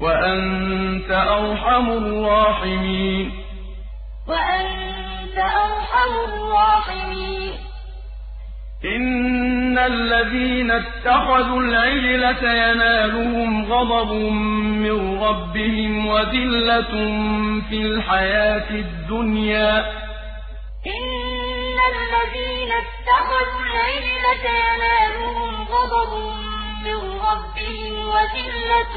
وأنت أرحم الراحمين. وأنت أرحم الراحمين. إن الذين اتخذوا العجلة ينالهم غضب من ربهم وذلة في الحياة الدنيا. إن الذين اتخذوا العجلة ينالهم غضب من ربهم وذلة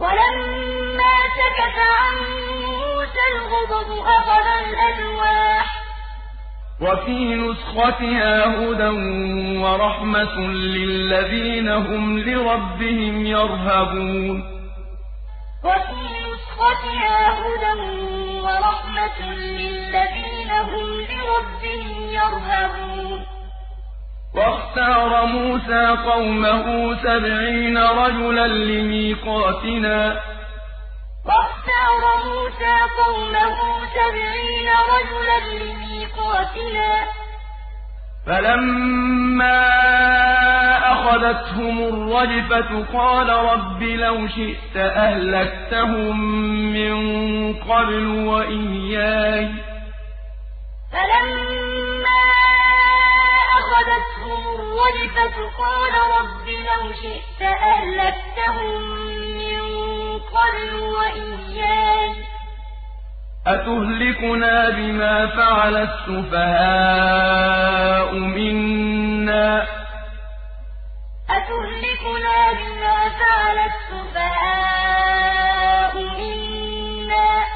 ولما سكت عن موسى الغضب أخذ الألواح. وفي نسختها هدى ورحمة للذين هم لربهم يرهبون. وفي نسختها هدى ورحمة للذين هم لربهم يرهبون. واختار موسى قومه سبعين رجلا لميقاتنا. واختار موسى قومه سبعين رجلا لميقاتنا. فلما أخذتهم الرجفة قال رب لو شئت أهلكتهم من قبل وإياي. فلما أخذتهم الطَّرِفَةُ رَبِّ لَوْ شِئْتَ أَهْلَكْتَهُم مِّن قَبْلُ وَإِيَّايَ ۖ أَتُهْلِكُنَا بِمَا فَعَلَ السُّفَهَاءُ مِنَّا ۖ؟ أَتُهْلِكُنَا بِمَا فَعَلَ السُّفَهَاءُ مِنَّا؟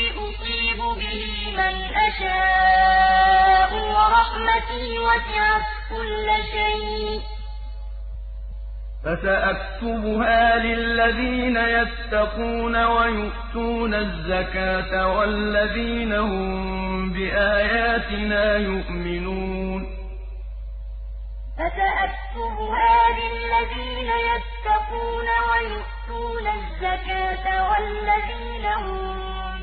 به من أشاء ورحمتي وسعت كل شيء. فسأكتبها للذين يتقون ويؤتون الزكاة والذين هم بآياتنا يؤمنون. فسأكتبها للذين يتقون ويؤتون الزكاة والذين هم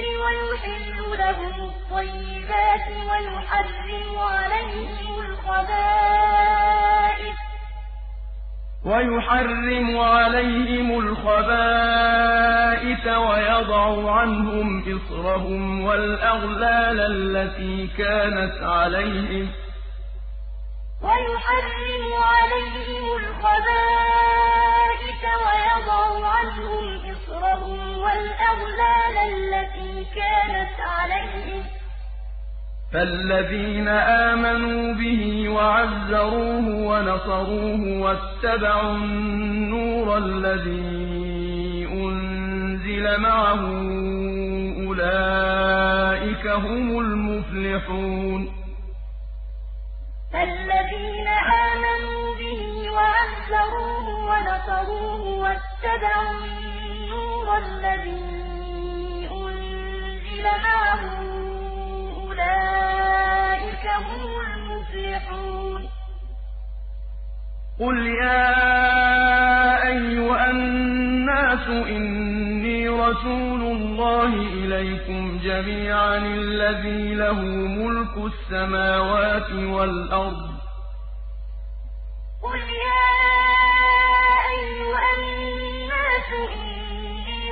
الْكِتَابِ وَيُحِلُّ لَهُمُ الطَّيِّبَاتِ وَيُحَرِّمُ عَلَيْهِمُ الْخَبَائِثَ. وَيُحَرِّمُ عَلَيْهِمُ الْخَبَائِثَ وَيَضَعُ عَنْهُمْ إِصْرَهُمْ وَالْأَغْلَالَ الَّتِي كَانَتْ عَلَيْهِمْ. وَيُحَرِّمُ عَلَيْهِمُ الْخَبَائِثَ وَيَضَعُ عَنْهُمْ وَحَاصَرَهُمْ وَالْأَغْلَالَ الَّتِي كَانَتْ عَلَيْهِمْ فالذين آمنوا به وعزروه ونصروه واتبعوا النور الذي أنزل معه أولئك هم المفلحون فالذين آمنوا به وعزروه ونصروه واتبعوا الذي أنزل معه أولئك هم قل يا أيها الناس إني رسول الله إليكم جميعا الذي له ملك السماوات والأرض. قل يا أيها الناس إني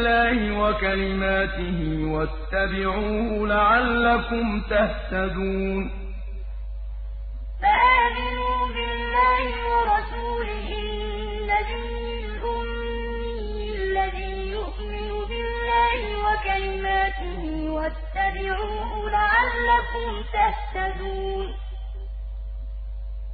الله وكلماته واتبعوه لعلكم تهتدون. فآمنوا بالله ورسوله النبي الذي يؤمن بالله وكلماته واتبعوه لعلكم تهتدون.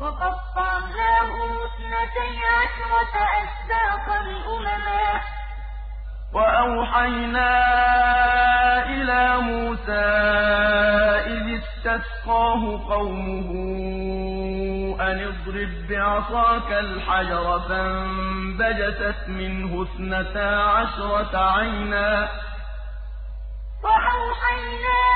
وقصرناه اثنتي عشرة أسباقا أمما وأوحينا إلى موسى إذ استسقاه قومه أن اضرب بعصاك الحجر فانبجست منه اثنتا عشرة عينا. وأوحينا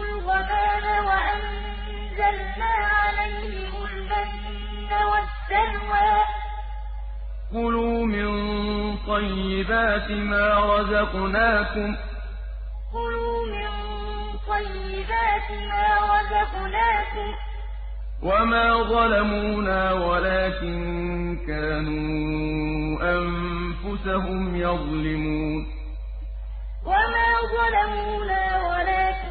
الرحمن وأنزلنا عليهم البن والسلوى. كلوا من طيبات ما رزقناكم. كلوا من طيبات ما رزقناكم. وما ظلمونا ولكن كانوا أنفسهم يظلمون. وما ظلمونا ولكن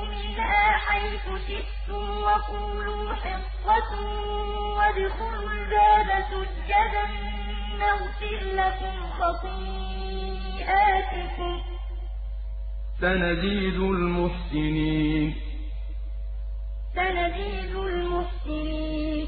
بها حيث شئتم وقولوا حصة وادخلوا الباب سجدا نغفر لكم خطيئاتكم سنزيد المحسنين سنزيد المحسنين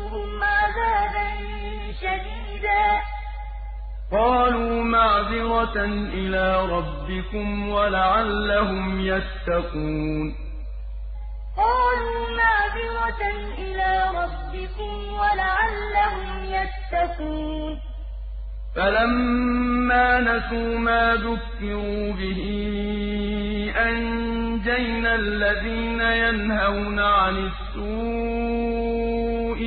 عذابا شديدا. قالوا معذرة إلى ربكم ولعلهم يتقون. قالوا معذرة إلى ربكم ولعلهم يستقون فلما نسوا ما ذكروا به أنجينا الذين ينهون عن السور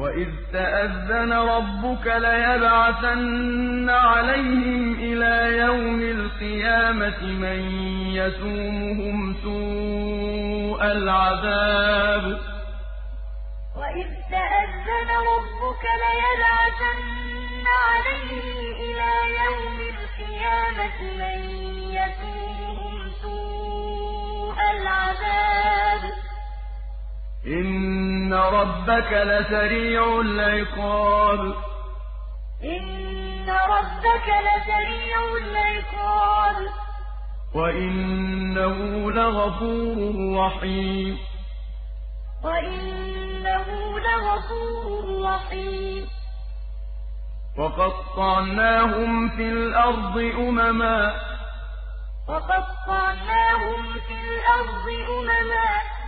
وَإِذْ تَأَذَّنَ رَبُّكَ لَيَبْعَثَنَّ عَلَيْهِمْ إِلَى يَوْمِ الْقِيَامَةِ مَن يَسُومُهُمْ سُوءَ الْعَذَابِ وَإِذْ تَأَذَّنَ رَبُّكَ لَيَبْعَثَنَّ عَلَيْهِمْ إِلَى يَوْمِ الْقِيَامَةِ مَن يَسُومُهُمْ سُوءَ الْعَذَابِ إن ربك لسريع العقاب إن ربك لسريع العقاب وإنه لغفور رحيم وإنه لغفور رحيم وقطعناهم في الأرض أمما وقطعناهم في الأرض أمما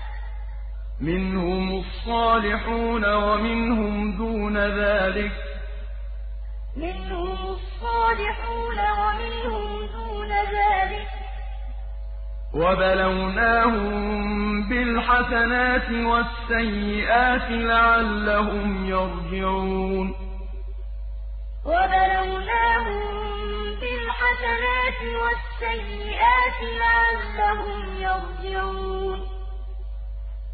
منهم الصالحون ومنهم دون ذلك. منهم الصالحون ومنهم دون ذلك. وبلوناهم بالحسنات والسيئات لعلهم يرجعون. وبلوناهم بالحسنات والسيئات لعلهم يرجعون.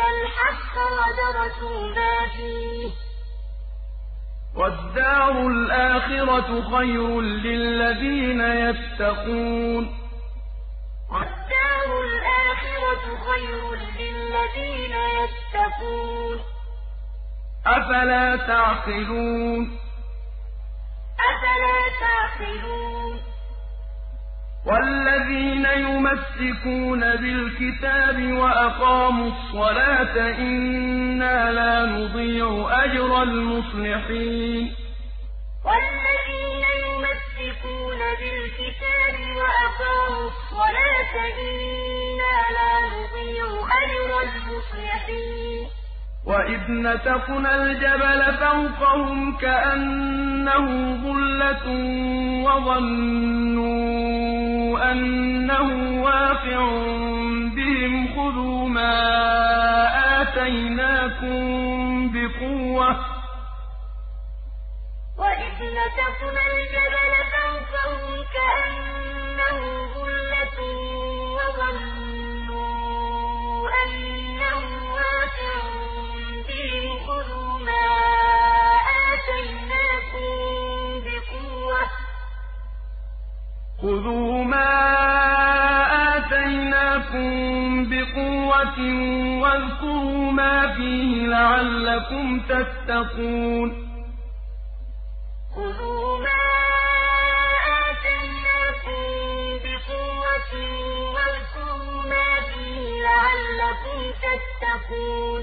الحق ودرسوا ما فيه والدار الآخرة خير للذين يتقون. والدار الآخرة خير للذين يتقون أفلا تعقلون؟ أفلا تعقلون والذين يمسكون بالكتاب وأقاموا الصلاة إنا لا نضيع أجر المصلحين. والذين يمسكون بالكتاب وأقاموا الصلاة إنا لا نضيع أجر المصلحين. وَإِذْ نَتَقْنَا الْجَبَلَ فَوْقَهُمْ كَأَنَّهُ ظُلَّةٌ وَظَنَّ أنه واقع بهم خذوا ما آتيناكم بقوة وإذ نتقنا الجبل فوقهم كأنه خذوا ما آتيناكم بقوة واذكروا ما فيه لعلكم تتقون. خذوا ما آتيناكم بقوة واذكروا ما فيه لعلكم تتقون.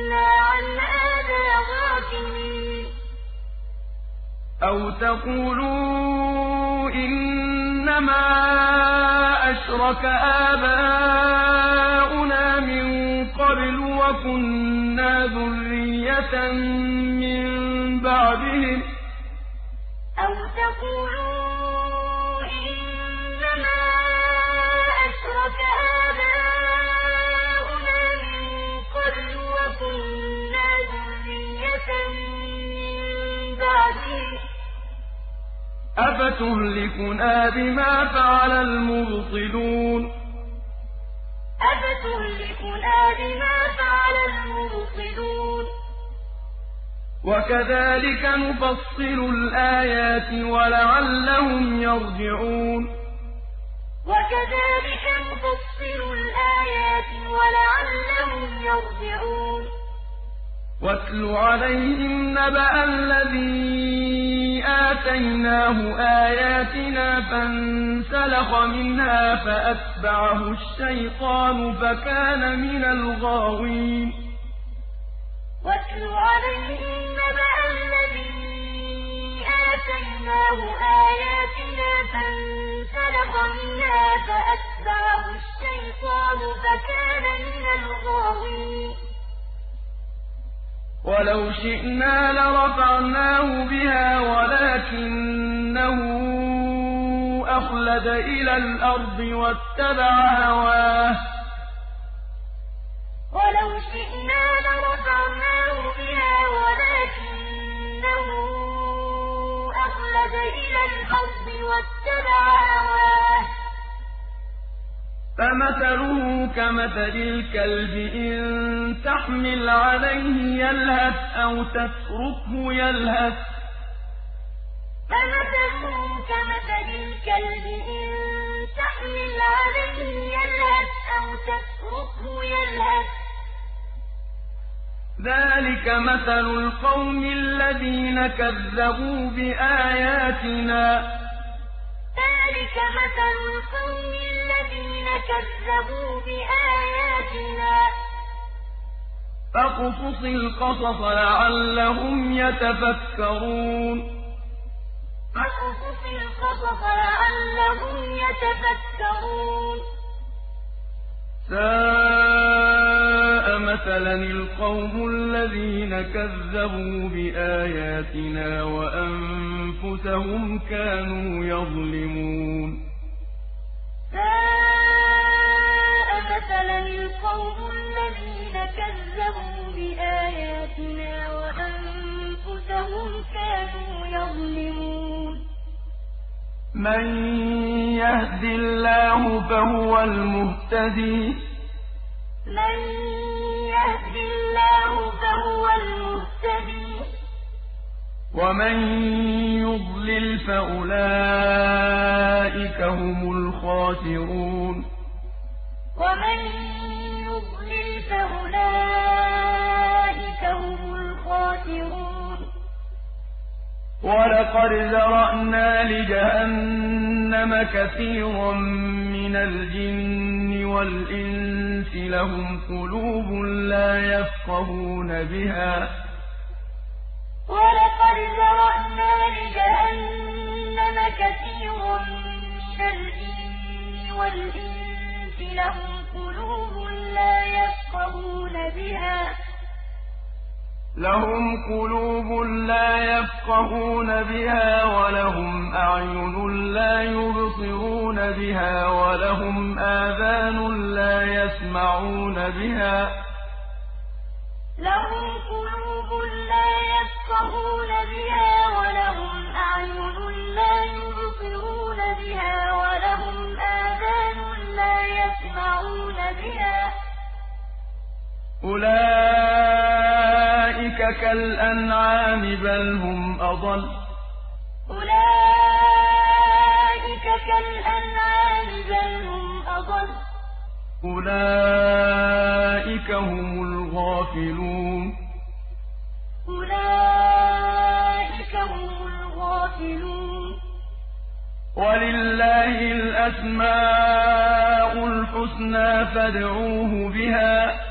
أو تقولوا إنما أشرك آباؤنا من قبل وكنا ذرية من بعدهم أو تقولوا أفتهلكنا بما فعل المبطلون؟ أفتهلكنا بما فعل المبطلون. وكذلك نفصل الآيات ولعلهم يرجعون. وكذلك نفصل الآيات ولعلهم يرجعون. واتل عليهم نبأ الذي آتيناه آياتنا فانسلخ منها فأتبعه الشيطان فكان من الغاوين. واتل عليهم نبأ الذي آتيناه آياتنا فانسلخ منها فأتبعه الشيطان فكان من الغاوين. وَلَوْ شِئْنَا لَرَفَعْنَاهُ بِهَا وَلَكِنَّهُ أَخْلَدَ إِلَى الْأَرْضِ وَاتَّبَعَ هَوَاهُ وَلَوْ شِئْنَا لَرَفَعْنَاهُ بِهَا وَلَكِنَّهُ أَخْلَدَ إِلَى الْأَرْضِ وَاتَّبَعَ هَوَاهُ فمثله كمثل الكلب إن تحمل عليه يلهث أو تتركه يلهث فمثله كمثل الكلب إن تحمل عليه يلهث أو تتركه ذلك مثل القوم الذين كذبوا بآياتنا ذلك مثل القوم الذين كذبوا بآياتنا. فاقصص القصص لعلهم يتفكرون. فاقصص القصص لعلهم يتفكرون. مثلا القوم الذين كذبوا بآياتنا وأنفسهم كانوا يظلمون. ساء مثلا القوم الذين كذبوا بآياتنا وأنفسهم كانوا يظلمون. من يهد الله فهو المهتدي. من وَمَن يُضْلِلْ فَأُولَٰئِكَ هُمُ الْخَاسِرُونَ. وَمَن يُضْلِلْ فَأُولَٰئِكَ هُمُ الْخَاسِرُونَ. وَلَقَدْ ذَرَأْنَا لِجَهَنَّمَ كَثِيرًا مِنَ الْجِنِّ وَالْإِنسِ لَهُمْ قُلُوبٌ لَا يَفْقَهُونَ بِهَا وَلَقَدْ لِجَهَنَّمَ كَثِيرًا مِنَ الْجِنِّ وَالْإِنسِ لَهُمْ قُلُوبٌ لَا يَفْقَهُونَ بِهَا لهم قلوب لا يفقهون بها ولهم أعين لا يبصرون بها ولهم آذان لا يسمعون بها لهم قلوب لا يفقهون بها ولهم أعين لا يبصرون بها ولهم آذان لا يسمعون بها أولئك كالأنعام بل هم أضل. أولئك كالأنعام بل هم أضل. أولئك هم الغافلون. أولئك هم الغافلون. ولله الأسماء الحسنى فادعوه بها. ولله الأسماء الحسنى فادعوه بها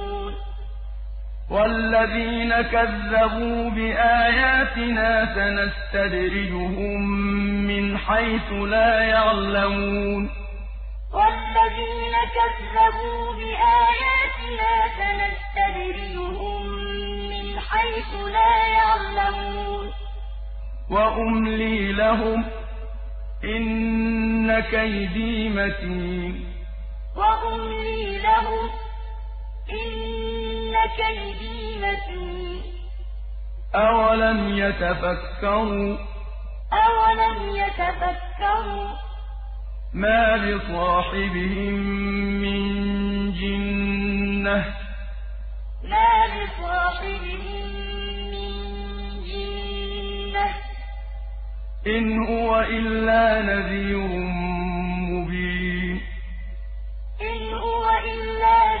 والذين كذبوا بآياتنا سنستدرجهم من حيث لا يعلمون. والذين كذبوا بآياتنا سنستدرجهم من حيث لا يعلمون. وأملي لهم إن كيدي متين. وأملي لهم إن إن كيدي متين أولم يتفكروا أولم يتفكروا ما بصاحبهم من جنة ما بصاحبهم من جنة إن هو إلا نذير مبين إن هو إلا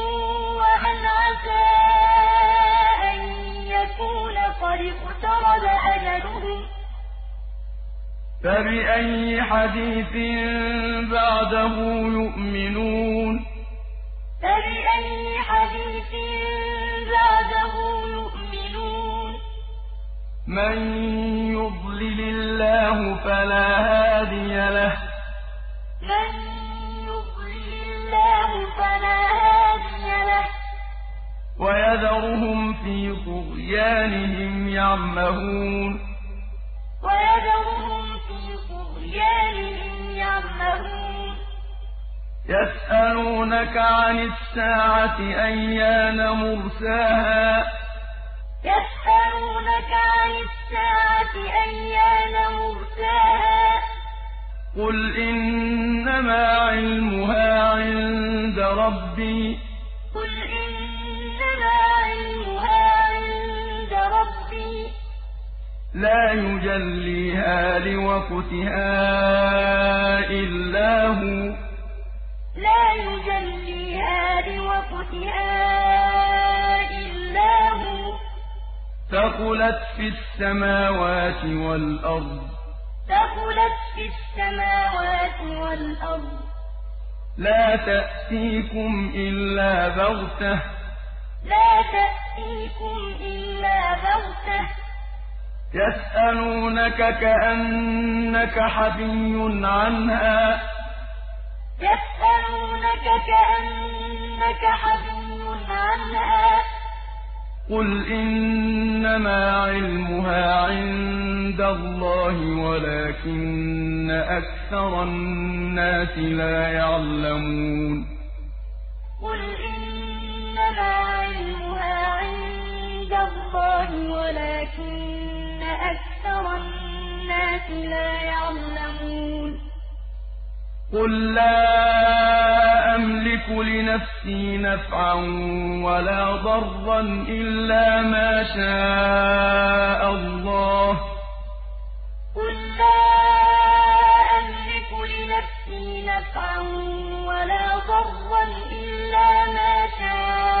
بل عسى أن يكون قد اقترب أجلهم فبأي حديث بعده يؤمنون فبأي حديث بعده يؤمنون من يضلل الله فلا هادي له من يضلل الله فلا هادي له ويذرهم في طغيانهم يعمهون ويذرهم في طغيانهم يعمهون يسألونك عن الساعة أيان مرساها يسألونك عن الساعة أيان مرساها قل إنما علمها عند ربي لا يجليها لوقتها إلا هو. لا يجليها لوقتها إلا هو. ثقلت في السماوات والأرض. ثقلت في السماوات والأرض. لا تأتيكم إلا بغتة. لا تأتيكم إلا بغتة. يسألونك كأنك حفي عنها. يسألونك كأنك حبي عنها. قل إنما علمها عند الله ولكن أكثر الناس لا يعلمون. قل إنما علمها عند الله ولكن أكثر الناس لا يعلمون. قل لا أملك لنفسي نفعا ولا ضرا إلا ما شاء الله. قل لا أملك لنفسي نفعا ولا ضرا إلا ما شاء الله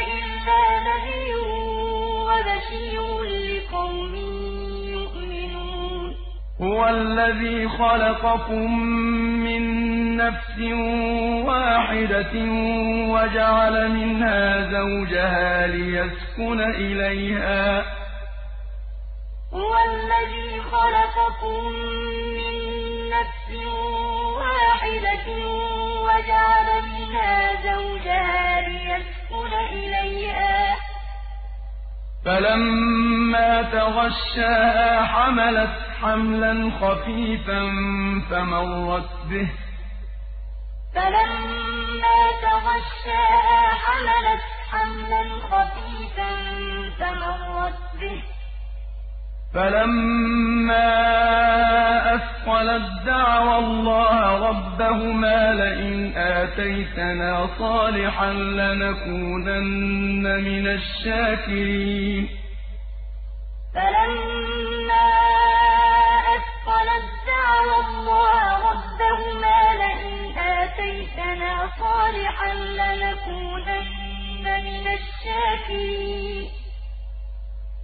إلا نذير وبشير لقوم يؤمنون هو الذي خلقكم من نفس واحدة وجعل منها زوجها ليسكن إليها. هو الذي خلقكم من نفس واحدة وجعل منها زوجها ليسكن فلما تغشى حملت حملا خفيفا فمرت به فلما تغشى حملت حملا خفيفا فمرت به فلما أثقلت الدعوى الله ربهما لئن آتيتنا صالحا لنكونن من الشاكرين فلما أثقلت الدعوى الله ربهما لئن آتيتنا صالحا لنكونن من الشاكرين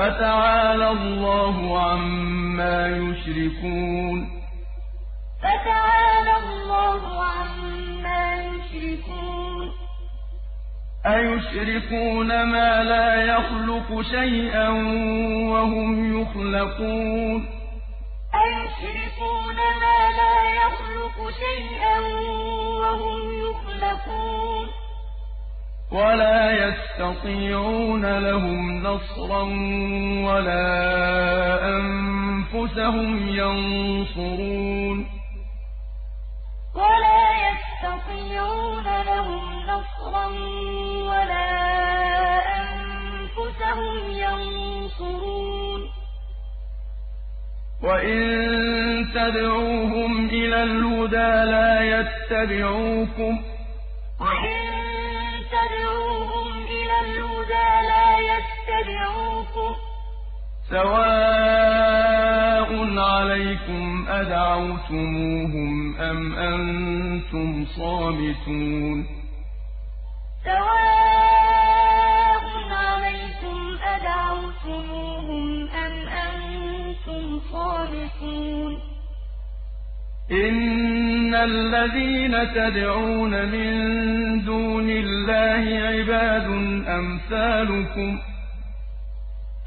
فتعالى الله عما يشركون. فتعالى الله عما يشركون. أيشركون ما لا يخلق شيئا وهم يخلقون. أيشركون ما لا يخلق شيئا وهم يخلقون. ولا يستطيعون لهم نصرا ولا أنفسهم ينصرون ولا يستطيعون لهم نصرا ولا أنفسهم ينصرون وإن تدعوهم إلى الهدى لا يتبعوكم وإن سواء عليكم أدعوتموهم أم أنتم صامتون سواء عليكم أدعوتموهم أم أنتم صامتون إن الذين تدعون من دون الله عباد أمثالكم إن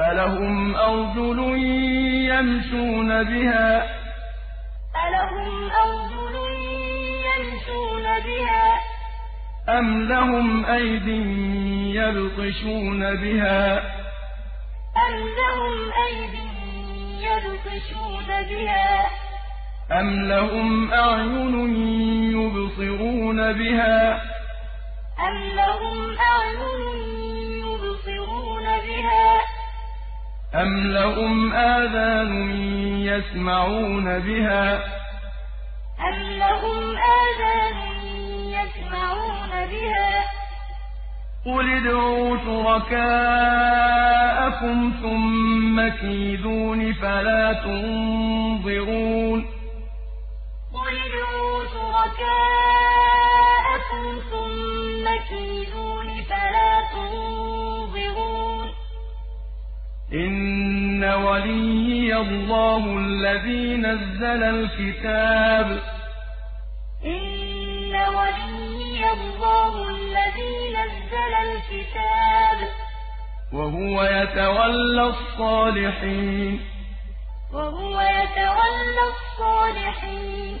ألهم أرجل يمشون بها ألهم أرجل يمشون بها أم لهم أيد يبطشون بها أم لهم أيد يبطشون بها أم لهم أعين يبصرون بها أم لهم أعين أم لهم آذان يسمعون بها أم لهم آذان يسمعون بها قل ادعوا شركاءكم ثم كيدون فلا تنظرون قل ادعوا شركاءكم ثم كيدون إن ولي الله الذي نزل الكتاب. إن ولي الله الذي نزل الكتاب. وهو يتولى الصالحين. وهو يتولى الصالحين.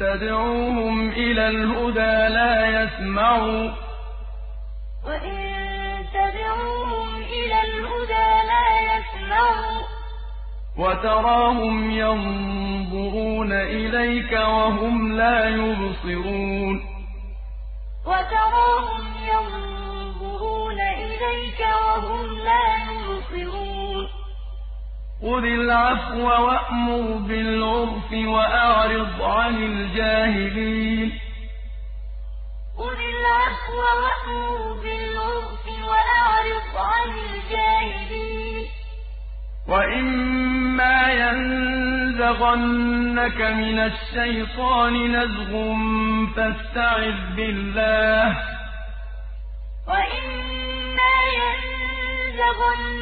تدعوهم إلى الهدى لا يسمعوا. وإن تدعوهم إلى الهدى لا يسمعوا. وتراهم ينظرون إليك وهم لا يبصرون. وتراهم ينظرون إليك وهم لا يبصرون. خذ العفو وأمر بالعرف وأعرض عن الجاهلين خذ العفو وأمر بالعرف وأعرض عن الجاهلين وإما ينزغنك من الشيطان نزغ فاستعذ بالله وإما ينزغنك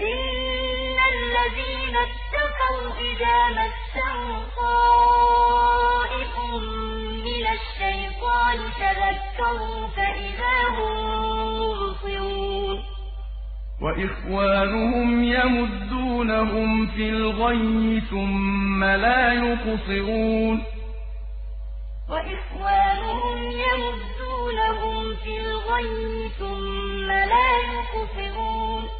إن الذين اتقوا إذا مسهم طائف من الشيطان تذكروا فإذا هم وإخوانهم يمدونهم في الغي ثم لا يقصرون وإخوانهم يمدونهم في الغي ثم لا يقصرون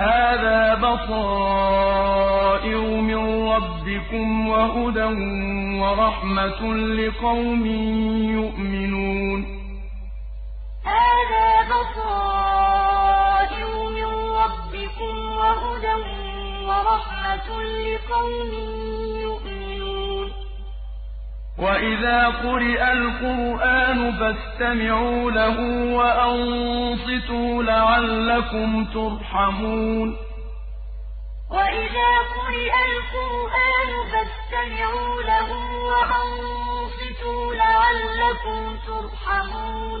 هذا بصائر من ربكم وهدى ورحمة لقوم يؤمنون هذا بصائر من ربكم وهدى ورحمة لقوم يؤمنون وَإِذَا قُرِئَ الْقُرْآنُ فَاسْتَمِعُوا لَهُ وَأَنصِتُوا لَعَلَّكُمْ تُرْحَمُونَ وَإِذَا قُرِئَ الْقُرْآنُ فَاسْتَمِعُوا لَهُ وَأَنصِتُوا لَعَلَّكُمْ تُرْحَمُونَ